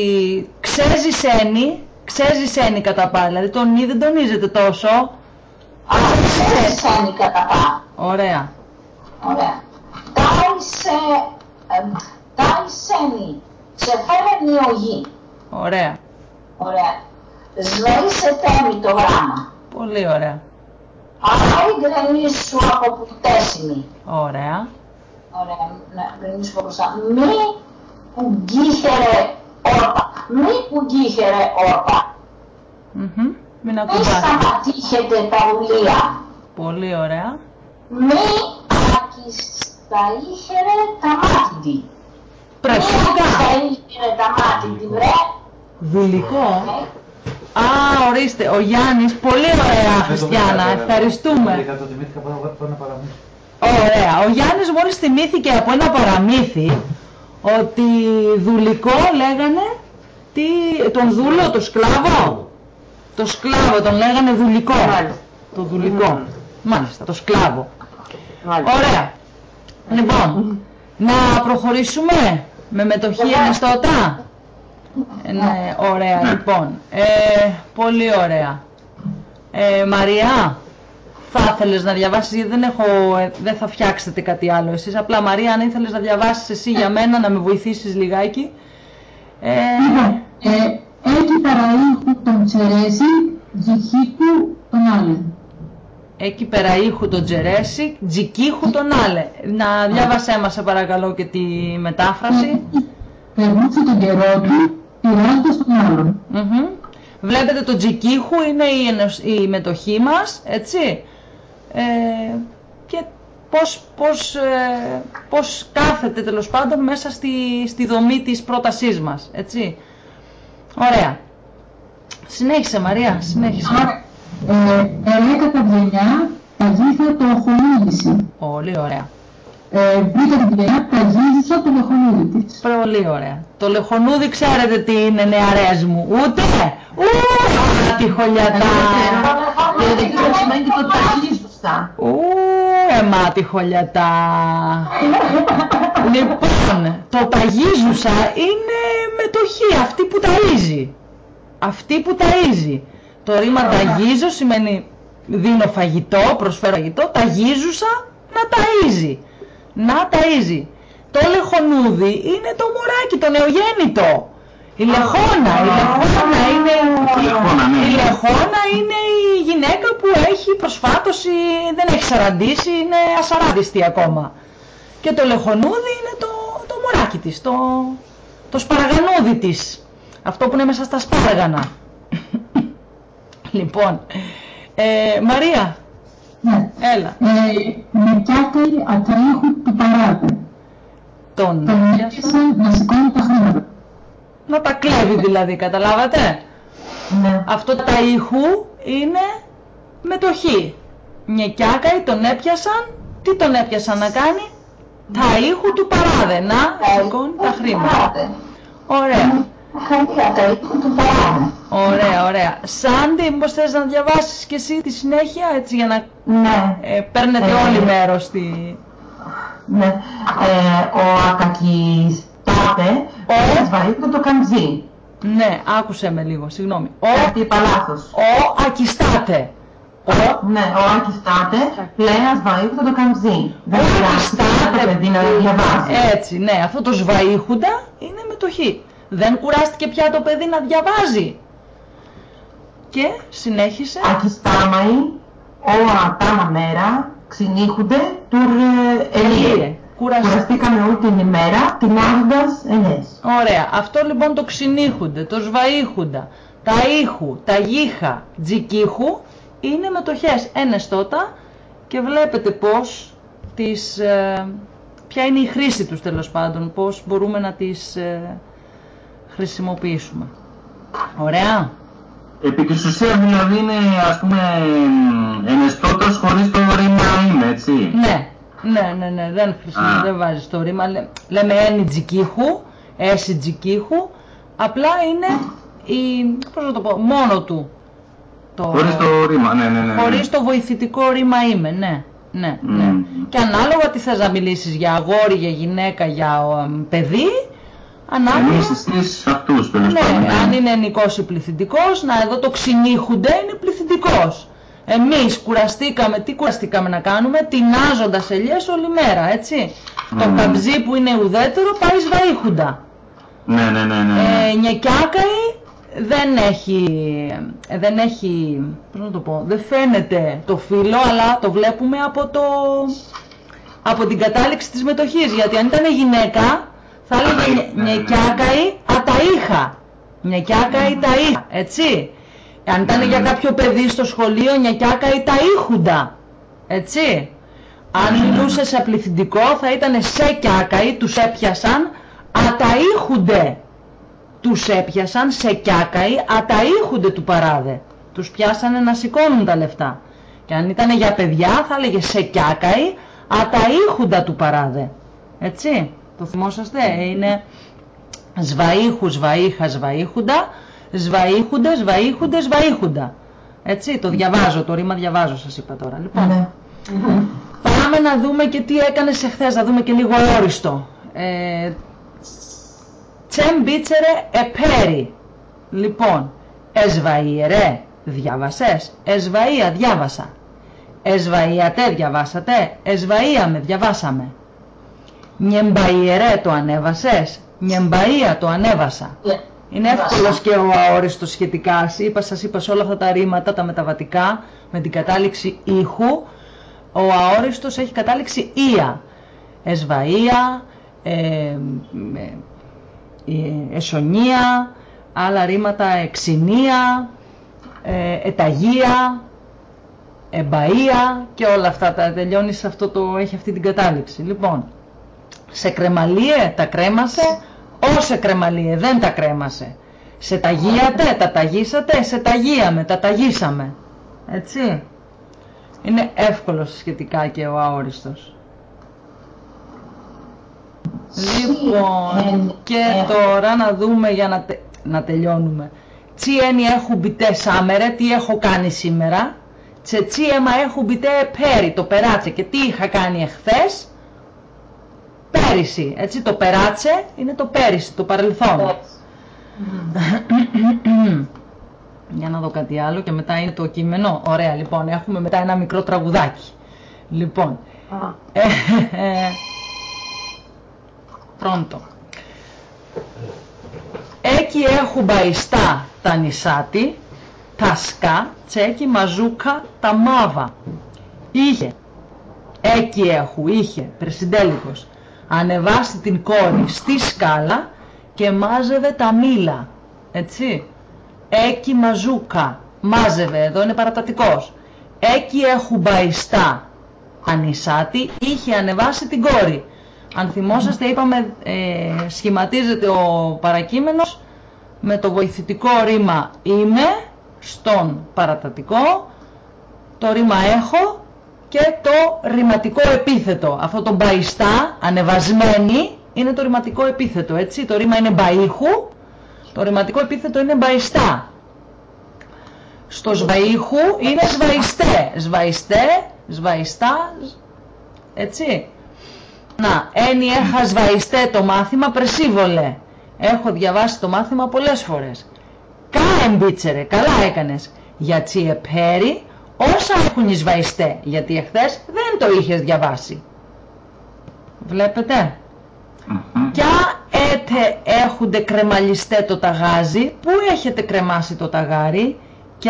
ξέζησένει, ξέζησένει κατά πάλι, δηλαδή τον νι δεν τονίζεται τόσο. Έζησε νη κατά πά. Ωραία. Ωραία. Τάισε, εμ, τάισενη. Σε φέρε ο γη. Ωραία. Ωραία. Σβέισε τέμι το γράμμα. Πολύ ωραία. Άι γκρεμίσου από πουτέσιμη. Ωραία. Ωραία, να γκρεμίσου από μπροστά. Μη που γκίχερε όρπα. Μη που γκίχερε όρπα. Μμμ. Μην Μη ακουμπάς. σταματήχετε τα ουλία. Πολύ ωραία. Μη ακισταήχερε τα μάτιντι. Μη Πρεσούτα. ακισταήχερε τα μάτιντι, βρε. Δουλικό. Α, ορίστε, ο Γιάννης, πολύ ωραία Χριστιανά, ευχαριστούμε. Τελικά το θυμήθηκα από ένα- από ένα παραμύθι. Ωραία, ο Γιάννης μόλις θυμήθηκε από ένα παραμύθι ότι δουλικό λέγανε τι, τον δούλο, το σκλάβο; Το σκλάβο τον λέγανε δουλικό. Μάλιστα. Το δουλικό. Μάλιστα, το σκλάβο. Μάλιστα. Ωραία. Λοιπόν, να προχωρήσουμε με μετοχή ενεστώτα. Ε, Ναι, ωραία, Ναι. λοιπόν. Ε, πολύ ωραία. Ε, Μαρία, θα ήθελες να διαβάσεις, γιατί δεν, έχω, ε, δεν θα φτιάξετε κάτι άλλο εσείς. Απλά Μαρία, αν ήθελες να διαβάσεις εσύ για μένα, να με βοηθήσεις λιγάκι. Ε, Λοιπόν, ε, έχει παραήχου τον Τσερέση, γυχίκου τον άλλον. Εκεί πέρα ήχου τον Τζερέσι, τζικίχου τον Άλε. Να διάβασέ μας σε παρακαλώ και τη μετάφραση. Περνούσε τον καιρό του, πειράζοντας τον άλλον. Μμμ. Βλέπετε το τζικίχου είναι η, ενος- η μετοχή μας, έτσι. Ε, και πώς, πώς, ε, πώς κάθεται τέλος πάντων μέσα στη, στη δομή της πρότασής μας, έτσι. Ωραία. Συνέχισε Μαρία, συνέχισε. Άρα, ε, ελέγκα τα βιενιά, τα γήθα το οχονίδηση. Πολύ ωραία. Ε, βρήκα την βιενιά, τα γύρισα το οχονίδι της. Πολύ ωραία. Το λεχονούδι ξέρετε τι είναι νεαρές μου. Ούτε. Ου, τη χολιατά. Και δεν ξέρω τι σημαίνει και το ταγίζουσα. Ου, εμά τη χολιατά. λοιπόν, το ταγίζουσα είναι μετοχή, αυτή που ταΐζει. Αυτή που ταΐζει. Το ρήμα ταγίζω σημαίνει δίνω φαγητό, προσφέρω φαγητό, ταγίζουσα να ταΐζει. Να ταΐζει. Το λεχονούδι είναι το μωράκι, το νεογέννητο. Η λεχόνα, η λεχόνα είναι... Η λεχόνα, ναι. Η λεχόνα είναι η γυναίκα που έχει προσφάτωση, δεν έχει σαραντήσει, είναι ασαράντιστη ακόμα. Και το λεχονούδι είναι το, το μωράκι της, το, το σπαργανούδι της. Αυτό που είναι μέσα στα σπάργανα. λοιπόν, ε, Μαρία, Ναι. έλα, Ε, με κιάκαρη ατραήχου του παράδε. τον Τον πιάσα. έπιασαν να σηκώνει τα χρήματα. Να τα κλέβει δηλαδή, καταλάβατε; Ναι. Αυτό τα ήχου είναι μετοχή. Νεκιάκαοι τον έπιασαν, τι τον έπιασαν να κάνει, τα ήχου του παράδε, να σηκώνει τα χρήματα. Ωραία, Χαρία, τα ήχου του παράδε. ωραία, ωραία. Σάντι, μήπως θες να διαβάσεις και εσύ τη συνέχεια, έτσι για να Ναι. ε, παίρνετε Ε, όλοι μέρος στη... Ναι. Ε, ο Ακακιστάτε Ο- σβαρύπτω το καμζί. Ναι, άκουσε με λίγο, συγγνώμη. Ο, Κάτι είπα λάθος. ο Ακιστάτε. Ο, Ναι, ο Ακιστάτε λέει ασβαρύπτω το καμζί. Δεν ο χρειάζεται το Ακιστάτε, παιδί να διαβάζει. Έτσι, ναι, αυτό το σβαΐχουντα είναι μετοχή. Δεν κουράστηκε πια το παιδί να διαβάζει. Και συνέχισε. Ακιστάμαοι, όλα τα μέρα, ξυνήχονται τουρ Ελίε. ελίε. Κουραστεί. Κουραστήκαμε όλη την ημέρα, τεινάζοντας ελιές. Ωραία. Αυτό λοιπόν το ξυνήχουντε, το σβαΐχουντα, τα ήχου, τα γύχα, τζικίχου είναι μετοχές ένεστότα και βλέπετε πώς τις, ε, ποια είναι η χρήση τους τέλος πάντων, πώς μπορούμε να τις ε, χρησιμοποιήσουμε. Ωραία. Επί της ουσίας δηλαδή είναι ας πούμε ενεστώτας χωρίς το ρήμα είμαι, έτσι. Ναι, ναι, ναι, ναι, δεν χρησιμοποιεί, Α. δεν βάζεις το ρήμα. Λέ- Λέμε ένι τζικίχου, έσι τζικίχου, απλά είναι η, πώς να το πω, μόνο του. Το, Χωρίς το ρήμα, ναι, ναι, ναι. ναι. χωρίς το βοηθητικό ρήμα είμαι, ναι. Ναι, ναι. Μμμ. Και ανάλογα τι θες να μιλήσεις για αγόρι, για γυναίκα, για ο, εμ, παιδί, ανάλογα... Εμείς εσείς αυτούς τέλος Ναι, πάντων. αν είναι ενικός ή πληθυντικός, να εδώ το ξυνήχουνται είναι πληθυντικός. Εμείς κουραστήκαμε, τι κουραστήκαμε να κάνουμε, τεινάζοντας ελιές όλη μέρα, έτσι. Το Μμμ. καμπζί που είναι ουδέτερο πάει σβαΐχουντα. Ναι, ναι, ναι, ναι. Ε, νεκιάκαοι δεν έχει, δεν έχει, πώς να το πω, δεν φαίνεται το φύλλο, αλλά το βλέπουμε από, το, από την κατάληξη της μετοχής. Γιατί αν ήταν γυναίκα, θα έλεγε νεκιάκαη αταΐχα. Νεκιάκαη ταΐχα, έτσι. Αν ήταν για κάποιο παιδί στο σχολείο, νεκιάκαη ταΐχουντα, έτσι. Αν μιλούσες σε πληθυντικό, θα ήταν σε κιάκαη, τους έπιασαν, αταΐχουνται τους έπιασαν σε κιάκαοι, αταΐχουνται του παράδε. Τους πιάσανε να σηκώνουν τα λεφτά. Και αν ήταν για παιδιά θα έλεγε σε κιάκαοι, αταΐχουντα του παράδε. Έτσι, το θυμόσαστε, είναι σβαΐχου, σβαΐχα, σβαΐχουντα, σβαΐχουντε, σβαΐχουντε, σβαΐχουντα. Έτσι, το διαβάζω, το ρήμα διαβάζω σας είπα τώρα. Λοιπόν, Ναι. πάμε να δούμε και τι έκανες εχθές, να δούμε και λίγο όριστο. Ε, Τσεμ μπίτσερε επέρι. Λοιπόν, εσβαΐερε, διάβασες; Εσβαΐα, διάβασα. Εσβαΐατε, διαβάσατε; Εσβαΐαμε, διαβάσαμε. Νιεμπαΐερε, το ανέβασες; Νιεμπαΐα, το ανέβασα. Είναι εύκολος και ο αόριστος σχετικά. Σας Είπα, σας είπα σε όλα αυτά τα ρήματα, τα μεταβατικά, με την κατάληξη ήχου, ο αόριστος έχει κατάληξη ία. Εσβαΐα, ε, ε, ε, εσονία, άλλα ρήματα εξηνία, ε, εταγία, εμπαΐα και όλα αυτά τα τελειώνεις σε αυτό το, έχει αυτή την κατάληξη. Λοιπόν, σε κρεμαλίε τα κρέμασε, όσε κρεμαλίε δεν τα κρέμασε. Σε ταγίατε, τα ταγίσατε, σε ταγίαμε, τα ταγίσαμε. Έτσι. Είναι εύκολος σχετικά και ο αόριστος. Λοιπόν, και τώρα να δούμε για να, τε- να τελειώνουμε. Τι ένι έχουν μπιτέ σάμερε, τι έχω κάνει σήμερα. Τσε τσι έμα έχουν μπιτέ πέρι, το περάτσε. Και τι είχα κάνει εχθές, πέρυσι. Έτσι, το περάτσε είναι το πέρυσι, το παρελθόν. Για να δω κάτι άλλο και μετά είναι το κείμενο. Ωραία, λοιπόν, έχουμε μετά ένα μικρό τραγουδάκι. Λοιπόν, ε, ε, Πρώτο. Έκει έχουν μπαϊστά τα νησάτι, τα σκά, τσέκι μαζούκα τα μάβα. Είχε, έκει έχου, είχε, περσιντέλικος, ανεβάσει την κόρη στη σκάλα και μάζευε τα μήλα. Έτσι. Έκει μαζούκα, μάζευε, εδώ είναι παρατατικός. Έκει έχουν μπαϊστά τα νησάτι, είχε ανεβάσει την κόρη. Αν θυμόσαστε είπαμε ε, σχηματίζεται ο παρακείμενος με το βοηθητικό ρήμα είμαι στον παρατατικό, το ρήμα έχω και το ρηματικό επίθετο. Αυτό το μπαϊστά, ανεβασμένη, είναι το ρηματικό επίθετο, έτσι. Το ρήμα είναι μπαΐχου, το ρηματικό επίθετο είναι μπαϊστά. Στο σβαΐχου είναι σβαϊστέ, σβαϊστέ, σβαϊστά, έτσι. Να, ένι έχα σβαϊστέ το μάθημα πρεσίβολε. Έχω διαβάσει το μάθημα πολλές φορές. Κα εμπίτσερε, καλά έκανες. Γιατί επέρι όσα έχουν εισβαϊστέ. Γιατί εχθές δεν το είχες διαβάσει. Βλέπετε. Κι έτε έχουνε κρεμαλιστέ το ταγάζι. Πού έχετε κρεμάσει το ταγάρι. Κι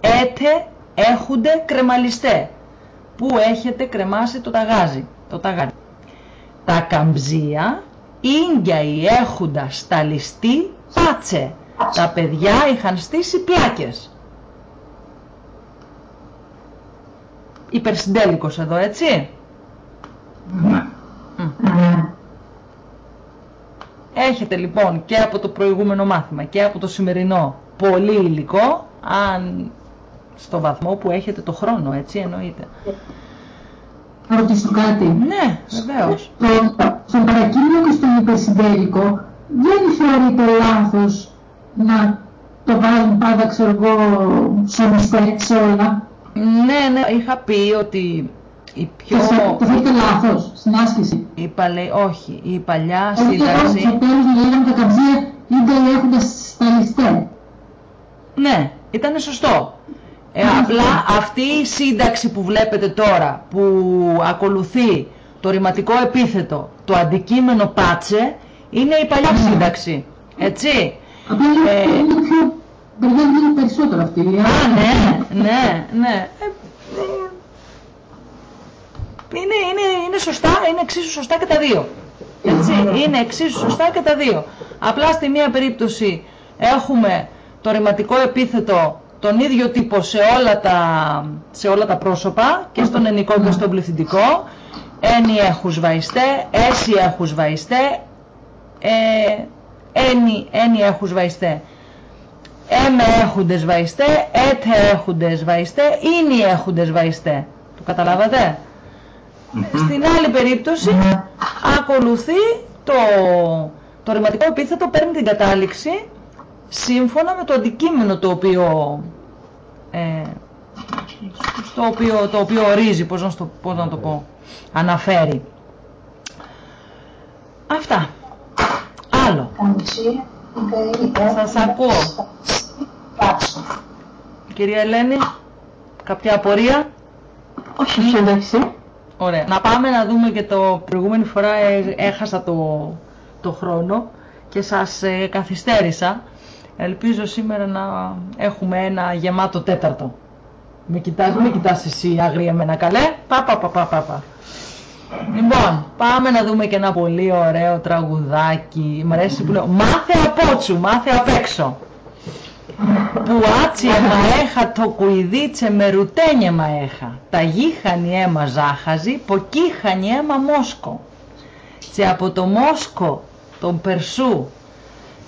έτε έχουνε κρεμαλιστέ. Πού έχετε κρεμάσει το ταγάζι. Το ταγάρι. Τα καμψία ίγκιοι έχοντα στα ληστή πάτσε. Τα παιδιά είχαν στήσει πλάκες. Υπερσυντέλικος εδώ, έτσι; Ναι. Ναι. Έχετε λοιπόν και από το προηγούμενο μάθημα και από το σημερινό πολύ υλικό, αν στο βαθμό που έχετε το χρόνο, έτσι εννοείται. Θα ρωτήσω κάτι. Ναι, βεβαίως. Το, στον παρακείμενο και στον υπερσυντέλικο δεν θεωρείται λάθος να το βάλουν πάντα, ξέρω εγώ, σομιστέ σε όλα. Ναι, ναι, είχα πει ότι η πιο... Το, θε- το θέλετε λάθος στην άσκηση. Η παλαι... Όχι, η παλιά Όχι εδώ στο σύνταξη... τέλος να λέγαμε τα καμψία είτε έχοντας στα ληστέ. Ναι, ήταν σωστό. Ε, απλά αυτή η σύνταξη που βλέπετε τώρα, που ακολουθεί το ρηματικό επίθετο, το αντικείμενο πάτσε, είναι η παλιά σύνταξη. Έτσι. Απλά είναι, Ε, είναι πιο ταιριάζει λίγο περισσότερο αυτή. ε. Α, ναι, ναι, ναι. Ε, ε, Είναι, είναι, είναι σωστά, είναι εξίσου σωστά και τα δύο. Έτσι, είναι εξίσου σωστά και τα δύο. Απλά στη μία περίπτωση έχουμε το ρηματικό επίθετο τον ίδιο τύπο σε όλα τα, σε όλα τα πρόσωπα και στον ενικό και στον πληθυντικό. Ένι έχους βαϊστέ, έσι έχους βαϊστέ, ε, ένι, ένι έχους βαϊστέ. Έμε έχοντες βαϊστέ, έτε έχοντες βαϊστέ, ίνι έχοντες βαϊστέ. Το καταλάβατε; Στην άλλη περίπτωση ακολουθεί το, το ρηματικό επίθετο παίρνει την κατάληξη σύμφωνα με το αντικείμενο το οποίο, ε, στο οποίο, το οποίο ορίζει, πώς να, στο, πώς να το πω, αναφέρει. Αυτά. Άλλο. Κανονική, γκαί, Σας ακούω. Κάψω. Κυρία Ελένη, κάποια απορία; Όχι, όχι, εντάξει. Ωραία. Να πάμε να δούμε και το προηγούμενη φορά ε, έχασα το, το χρόνο και σας ε, καθυστέρησα. Ελπίζω σήμερα να έχουμε ένα γεμάτο τέταρτο. Με κοιτάς, με κοιτάς εσύ άγρια εμένα καλέ. Πα, πα, πα, πα, πα, πα. Λοιπόν, πάμε να δούμε και ένα πολύ ωραίο τραγουδάκι. Μ' αρέσει που λέω. Μάθε απότσου, μάθε απ' έξω. Που άτσι μαέχα το κουιδίτσε με ρουτένιε μαέχα. Τα γήχανι αίμα ζάχαζι, ποκίχανι αίμα μόσκο. Και από το μόσκο τον Περσού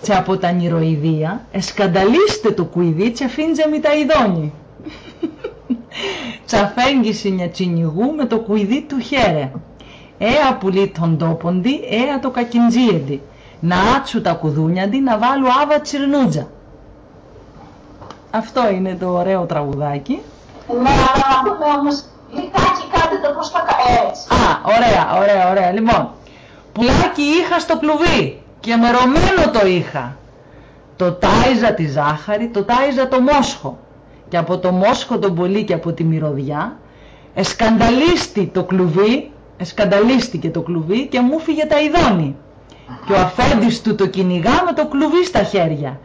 και από τα νηροειδία, εσκανταλίστε το κουιδί και αφήντζε μη τα ειδώνει. Τσαφέγγιση μια τσινιγού με το κουιδί του χέρε. Έα πουλί τον τόποντι, έα το κακιντζίεντι. Να άτσου τα κουδούνιαντι, να βάλου άβα τσιρνούτζα. Αυτό είναι το ωραίο τραγουδάκι. Ναι, αλλά να πούμε όμως λιγάκι κάτι το πώς θα κα- έτσι. Α, ωραία, ωραία, ωραία. Λοιπόν, πουλάκι είχα στο κλουβί και μερωμένο το είχα. Το τάιζα τη ζάχαρη, το τάιζα το μόσχο. Και από το μόσχο τον πολύ και από τη μυρωδιά, εσκανταλίστη το κλουβί, εσκανταλίστηκε το κλουβί και μου φύγε τα ειδώνει. Και ο αφέντης του το κυνηγά με το κλουβί στα χέρια.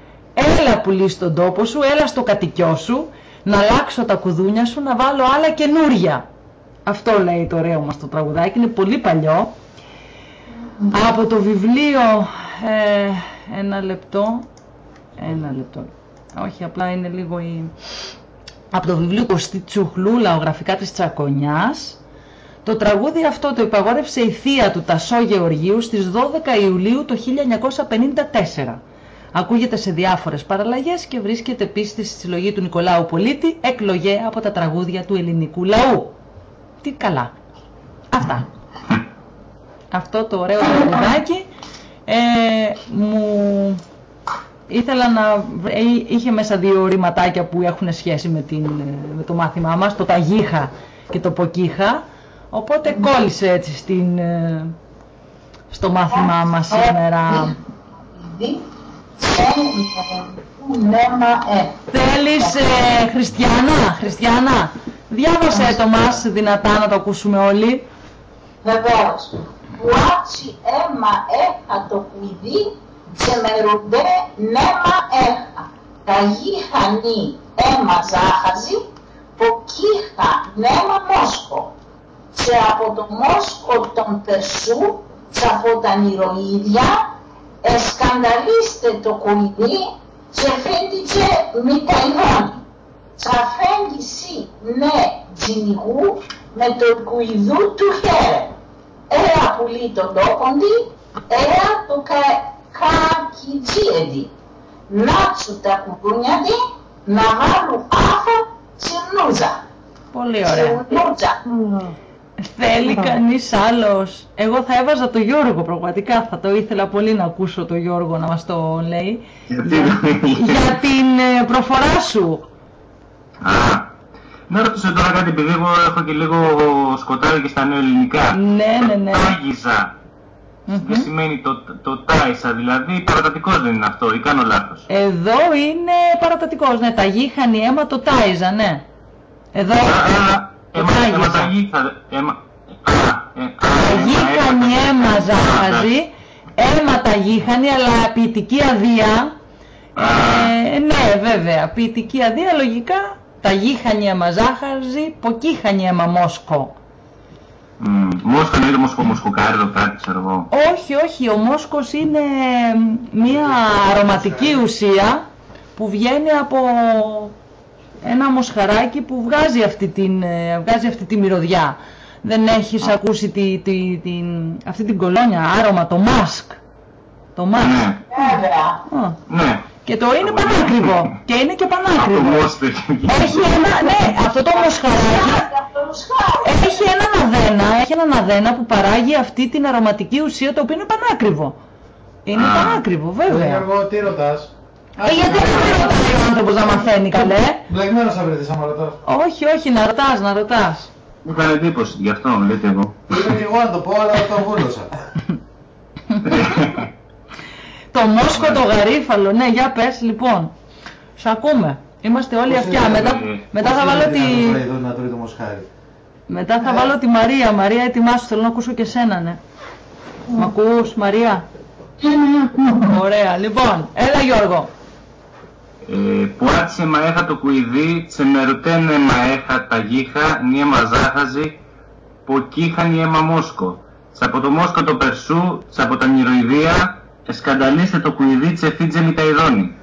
Έλα πουλί στον τόπο σου, έλα στο κατοικιό σου, να αλλάξω τα κουδούνια σου, να βάλω άλλα καινούρια. Αυτό λέει το ωραίο μας το τραγουδάκι, είναι πολύ παλιό. Από το βιβλίο, ε, ένα λεπτό, ένα λεπτό, όχι απλά είναι λίγο η... Από το βιβλίο Κωστή Τσουχλού, λαογραφικά της Τσακονιάς, το τραγούδι αυτό το υπαγόρευσε η θεία του Τασό Γεωργίου στις 12 Ιουλίου το 1954. Ακούγεται σε διάφορες παραλλαγές και βρίσκεται επίσης στη συλλογή του Νικολάου Πολίτη, εκλογέ από τα τραγούδια του ελληνικού λαού. Τι καλά. Αυτά. Αυτό το ωραίο τραγουδάκι ε, μου ήθελα να... ε, είχε μέσα δύο ρηματάκια που έχουν σχέση με, την, ε, με το μάθημά μας, το ταγίχα και το ποκίχα, οπότε κόλλησε έτσι στην, ε, στο μάθημά μας σήμερα. Δι, ε, ε, νέμα, ε. Θέλεις ε, Χριστιανά, Χριστιανά, διάβασέ το μας δυνατά να το ακούσουμε όλοι. Βεβαίως. Πουάτσι αίμα έχα το κουιδί σε μερουντέ νέμα έχα. Τα γήχανη αίμα ζάχαζι, ποκίχα νέμα μόσκο. Και από το μόσκο των Περσού, και από τα νηροίδια, εσκανταλίστε το κουιδί και φέντιτσε μη τα ειδώνει. Τσαφέγγιση ναι τζινιγού με το κουιδού του χέρε. Έα πουλί τον τόποντι, έα το κα, κακιτζίεντι. Νάτσου τα κουδούνιαντι, να βάλουν άφα τσιρνούζα. Πολύ ωραία. Τσιρνούζα. Θέλει κανείς άλλος. Εγώ θα έβαζα το Γιώργο πραγματικά. Θα το ήθελα πολύ να ακούσω το Γιώργο να μας το λέει. Γιατί- Για την ε, προφορά σου. Α, να ρωτήσω τώρα κάτι, επειδή εγώ έχω και λίγο σκοτάδι και στα νεοελληνικά. Ναι, ναι, ναι. Τάγιζα. Μμμ. Δεν σημαίνει το, το τάισα, δηλαδή παρατατικός δεν είναι αυτό, ή κάνω λάθος. Εδώ είναι παρατατικός. Ναι, τα γήχανη αίμα το τάιζα, ναι. Εδώ Α, α, το αίμα, αίμα τάγιζα. ταγί θα... Αίμα, α, ε, α, Τα αίμα, γήχανη αίμα, αίμα αίμα, ζάχαζι, αίμα τα γήχανη, αλλά ποιητική αδεία Ε, ναι, βέβαια. Ποιητική αδεία λογικά. Τα γήχανη αίμα ζάχαρζη, ποκίχανη αίμα μόσκο. Μμ, Μόσχο εννοείται μοσχο, μοσχοκάριδο κάτι, ξέρω εγώ. Όχι, όχι, ο μόσκος είναι μια αρωματική ουσία που βγαίνει από ένα μοσχαράκι που βγάζει αυτή, την, ε, βγάζει αυτή τη μυρωδιά. Δεν έχεις ακούσει τη, τη, την, αυτή την κολόνια, άρωμα, το μάσκ. Το μάσκ. Ναι, Βέβαια. Α, ναι. Και το είναι πανάκριβο. Και είναι και Από πανάκριβο. μόσχο Έχει ένα, ναι, αυτό το μοσχαράκι Αυτό μου σχάρι. έχει έναν αδένα, έχει έναν αδένα που παράγει αυτή την αρωματική ουσία το οποίο είναι πανάκριβο. Είναι Α. πανάκριβο, βέβαια. Γιώργο, τι ρωτάς; Ε, γιατί δεν ρωτάει ο άνθρωπος να μαθαίνει καλέ. Μπλεγμένος θα βρεθείς άμα ρωτάς. Όχι, όχι, να ρωτάς, να ρωτάς. Μου έκανε εντύπωση, γι' αυτό λέτε εγώ. Ήρθε και εγώ να το πω, αλλά το βούλωσα. Το μόσχο, το γαρίφαλο, ναι, για πες, λοιπόν. Σ' ακούμε. Είμαστε όλοι Πώς αυτιά. είναι, Μετά, ε, μετά Πώς θα είναι βάλω δυνατόν τη... εδώ να τρώει το μοσχάρι. Μετά θα βάλω τη Μαρία. Μαρία, ετοιμάσου, θέλω να ακούσω και σένα, ναι. Μ' ακούς, Μαρία; Ναι, ναι, ακούω. Ωραία, λοιπόν. Έλα, Γιώργο. Ε, που άτσε μαέχα το κουιδί, τσεμερουτένε μαέχα τα γύχα, νιέ μαζάχαζι, ποκίχα νιέ μόσκο. Τσαπο το μόσκο το περσού, τσαπο τα νηροειδία, εσκανταλίστε το κουιδί τσεφίτζε μη τα ειδώνει.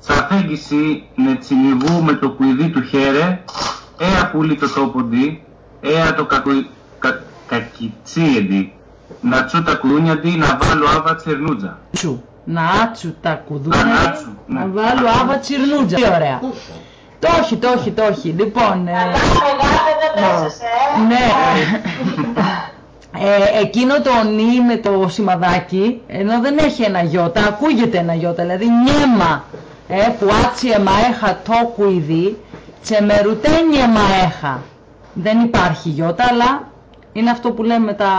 Τσαφέγγιση με τσινιγού με το κουιδί του χέρε, έα πουλί το τόποντι, έα το κακου... κα... κακιτσίεντι, να τσού τα κουδούνιαντι να βάλω άβα τσερνούτζα. Τσου. Να άτσου τα κουδούνια. Να άτσου, ναι. Να βάλω άβα τσιρνούτζα. Τι ωραία. Το έχει, το έχει, το έχει. Λοιπόν, ε, Καλά, μεγάλε, δεν τρέξεσαι, ε. ναι. Ε, εκείνο το νι με το σημαδάκι, ενώ δεν έχει ένα γιώτα, ακούγεται ένα γιώτα, δηλαδή νιέμα, ε, που άτσιε μαέχα το κουιδί, τσεμερουτέ μαέχα. Δεν υπάρχει γιώτα, αλλά είναι αυτό που λέμε τα,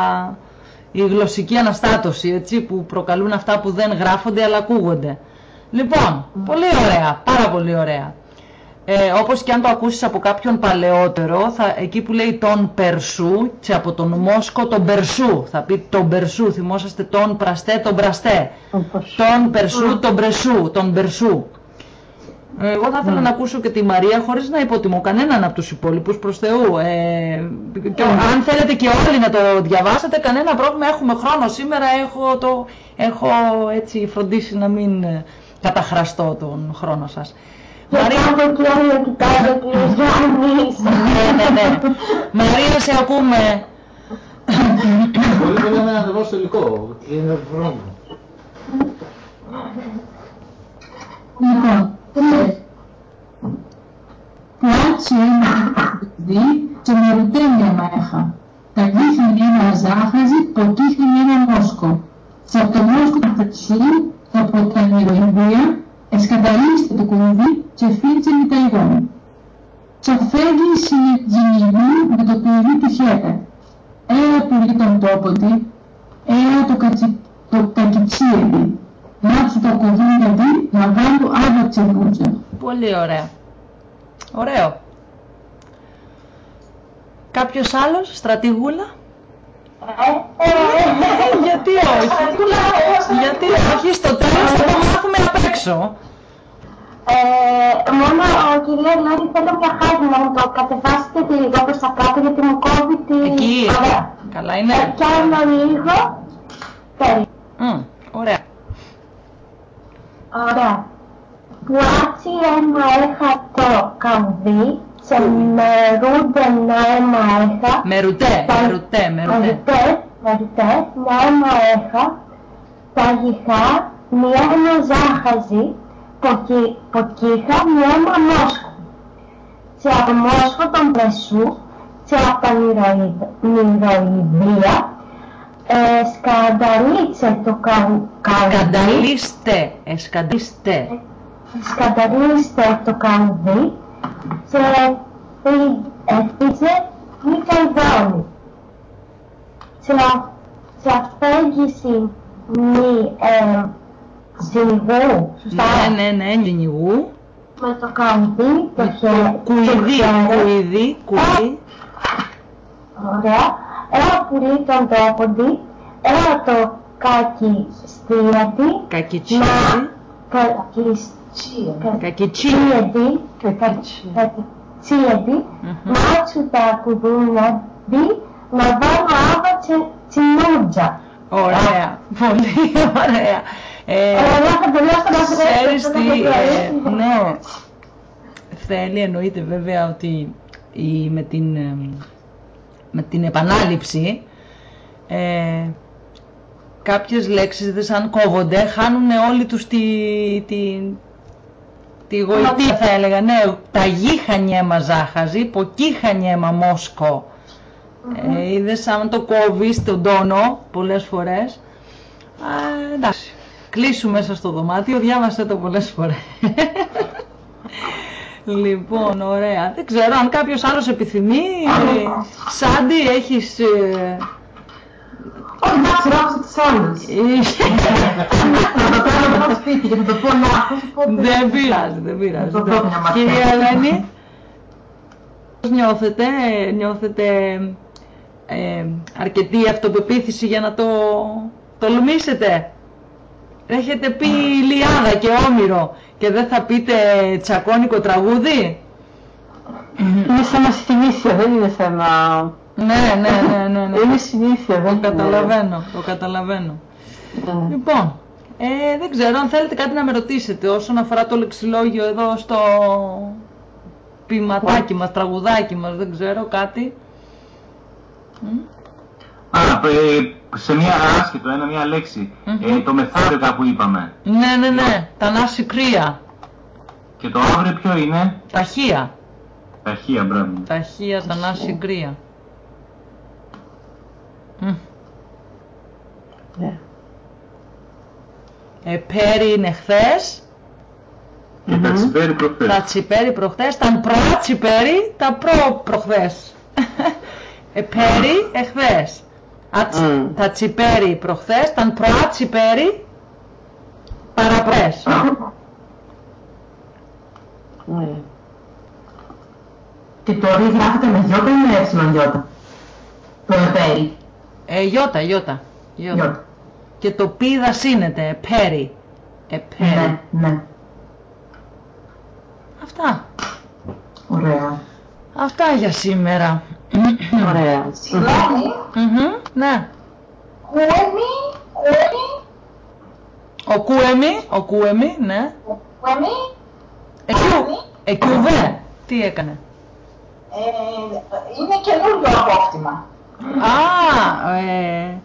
η γλωσσική αναστάτωση, έτσι, που προκαλούν αυτά που δεν γράφονται αλλά ακούγονται. Λοιπόν, πολύ ωραία, πάρα πολύ ωραία. Ε, όπως και αν το ακούσεις από κάποιον παλαιότερο, θα, εκεί που λέει τον Περσού και από τον Μόσκο τον Περσού, θα πει τον Περσού, θυμόσαστε τον Πραστέ, τον Πραστέ, τον Περσού, τον Πρεσού, τον Περσού. Ε, Εγώ θα ήθελα να ακούσω και τη Μαρία χωρίς να υποτιμώ κανέναν από τους υπόλοιπους προς Θεού. Ε, και αν θέλετε και όλοι να το διαβάσετε, κανένα πρόβλημα, έχουμε χρόνο σήμερα, έχω, το, έχω έτσι φροντίσει να μην ε, καταχραστώ τον χρόνο σας. Και κάθε κύριο κοιτάζει ο κύριος Γιάννης. Ναι, ναι, ναι. Μαρία, σε ακούμε. Πολύ πολύ να ανεβάσω το υλικό. Είναι χρόνο. Λοιπόν, τρεις. Πλάτσι ένα κουδί και με ρουτένια μέχα. Τα γύχαν ένα ζάχαζι, το κύχαν ένα μόσκο. Σε το μόσκο του φετσού, από τα νηροειδία, εσκανταλίστε το κουδί Πολύ ωραία. Ωραίο. Κάποιος άλλος, στρατηγούλα; Γιατί όχι; Γιατί όχι, στο τέλος θα το μάθουμε απ' έξω. Ε, μόνο ο κυρία Λάρη θέλω μια χάρη να μου το κατεβάσετε τη λίγο προς τα κάτω γιατί μου κόβει τη... Εκεί. Ωραία. Καλά Ε, είναι. Κι άλλο λίγο. Τέλει. Μμ, ωραία. Ωραία. Πλάτσι αίμα έχα το καβί, σε μερούνται να αίμα έχα. Μερουτέ, μερουτέ, μερουτέ. Μεριτέ, μεριτέ, να αίμα έχα. Τα γυχά, μια αίμα ζάχαζι, ποκι- ποκίχα, μια αίμα μόσχο. Σε αρμόσχο τον πρεσού, σε από τα νηροειδ- νηροειδία, ε, σκανταλίτσε το καν- καβί. Σκανταλίστε, εσκανταλίστε. σκανταλίστε το κανδί και έφυγε μη καϊδόνι. Σε αφέγγιση μη ε, ζυγού, σωστά, Ναι, ναι, ναι, νινιγού. με το κανδί, το χέρι, το Κουιδί, χέρι, κουιδί, κουιδί. ωραία, ένα πουλί τον τόποντι, ένα το κάκι στίατη, Κακιτσίδι. Κακιτσίεδη. Κακιτσίεδη. Μάτσου τα κουδούνια δι να βάλω άβα τσινούτζα. Ωραία, πολύ ωραία. Ε, ξέρεις τι, ε, ναι, θέλει εννοείται βέβαια ότι η, με, την, ε, με την επανάληψη ε, κάποιες λέξεις δεν σαν κόβονται, χάνουν όλοι τους τη, τη, τη γοητεία θα έλεγα. Ναι, τα γήχα νιέμα ζάχαζη, ποκίχα νιέμα μόσκο. Ε, είδες αν το κόβεις τον τόνο πολλές φορές. Α, εντάξει, κλείσου μέσα στο δωμάτιο, διάβασε το πολλές φορές. λοιπόν, ωραία. Δεν ξέρω αν κάποιος άλλος επιθυμεί. Ε, Σάντι, έχεις... Ε, Όχι, εντάξει, ρώτησα τις όλες. Θα το κάνω από το σπίτι και θα το πω λάθος, οπότε... δεν πειράζει, δεν πειράζει. Θα το δω μια ματιά. Κυρία Ελένη, πώς νιώθετε, νιώθετε ε, αρκετή αυτοπεποίθηση για να το τολμήσετε; Έχετε πει Λιάδα και Όμηρο και δεν θα πείτε τσακώνικο τραγούδι; Είναι θέμα συνήθεια, δεν είναι θέμα... Ναι, ναι, ναι, ναι. ναι. Είναι συνήθεια, δεν Το είναι... καταλαβαίνω, το καταλαβαίνω. Ναι. Λοιπόν, ε, δεν ξέρω αν θέλετε κάτι να με ρωτήσετε όσον αφορά το λεξιλόγιο εδώ στο ποιηματάκι μας, τραγουδάκι μας, δεν ξέρω κάτι. Μμ. Α, ε, σε μια άσχετο, ένα, μια λέξη. Ε, το μεθαύριο που είπαμε. Ναι, ναι, ναι, τα νάση κρύα, Και το αύριο ποιο είναι; ταχεία, Ταχεία, μπράβο. ταχεία, τα νάση κρύα. Μμ. Ναι. Ε, πέρι είναι χθες, Και τα τσιπέρι προχθές. τα τσιπέρι προχθές, τα προ τσιπέρι, τα προ προχθές. ε, πέρι εχθές. Α, τσι- Μμ. Τα τσιπέρι προχθές, τα προ τσιπέρι παραπρές. Ναι. Και το ρί γράφεται με γιώτα ή με έψιλον γιώτα; Το επέρι. Ε, γιώτα, γιώτα. γιώτα. Γιώτα. Και το πι δασύνεται, πέρι. Ε, πέρι. Ναι, ναι. Αυτά. Ωραία. Αυτά για σήμερα. Ωραία. Συγγνώμη, Μμμ, ναι. κουέμι, κουέμι, Ο κούεμι, ο κούεμι, ναι. κουέμι, Εκιού, εκιούβε. Τι έκανε; Ε, είναι καινούριο απόκτημα. Α, ε,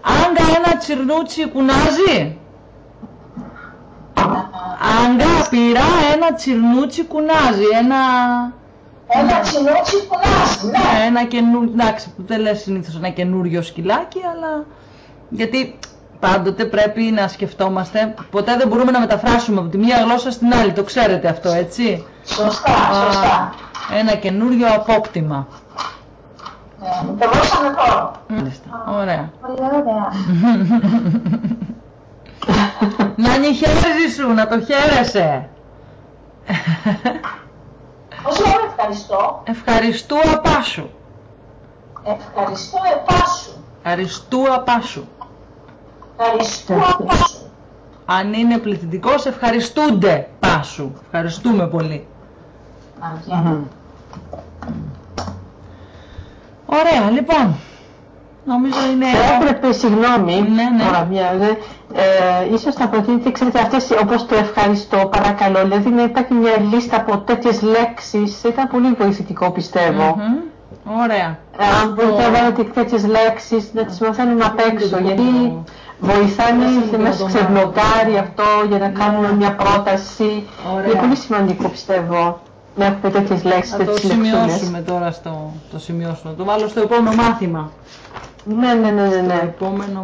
Άγκα ένα τσιρνούτσι κουνάζει. Άγκα πειρά ένα τσιρνούτσι κουνάζει. Ένα, Ένα τσινούτσι που νάζει, ναι. ένα καινούριο, εντάξει που δεν λες συνήθως ένα καινούριο σκυλάκι, αλλά γιατί πάντοτε πρέπει να σκεφτόμαστε, ποτέ δεν μπορούμε να μεταφράσουμε από τη μία γλώσσα στην άλλη, το ξέρετε αυτό έτσι; Σωστά, Α, σωστά. Ένα καινούριο απόκτημα. Ναι, το δώσαμε τώρα. Μάλιστα, ωραία. Πολύ ωραία. Να νυχαίρεσαι σου, να το χαίρεσαι. Πώς λέμε ευχαριστώ. Ευχαριστού απάσου. Ευχαριστώ επάσου. Ευχαριστού απάσου. Ευχαριστώ απάσου. Αν είναι πληθυντικός, ευχαριστούνται πάσου. Ευχαριστούμε πολύ. Αργία. Ωραία, λοιπόν. Νομίζω είναι... Θα έπρεπε, συγγνώμη, Ναι, ναι. τώρα μια, δε, ε, ίσως θα προτείνετε, ξέρετε, αυτές όπως το ευχαριστώ, παρακαλώ, δηλαδή να υπάρχει μια λίστα από τέτοιες λέξεις, θα ήταν πολύ βοηθητικό πιστεύω. Μμμ. Ωραία. Αν μπορείτε να βάλετε τέτοιες λέξεις, να τις μαθαίνουμε απ' έξω, γιατί βοηθάνε σε μέσα στο ξεμπλοκάρει αυτό για να κάνουμε μια πρόταση. Ωραία. Είναι πολύ σημαντικό πιστεύω να έχουμε τέτοιες λέξεις, Θα το τέτοιες λεξούλες. σημειώσουμε τώρα στο... Το σημειώσουμε. Το βάλω στο επόμενο μάθημα. Ναι, ναι, ναι, ναι, Το ναι. επόμενο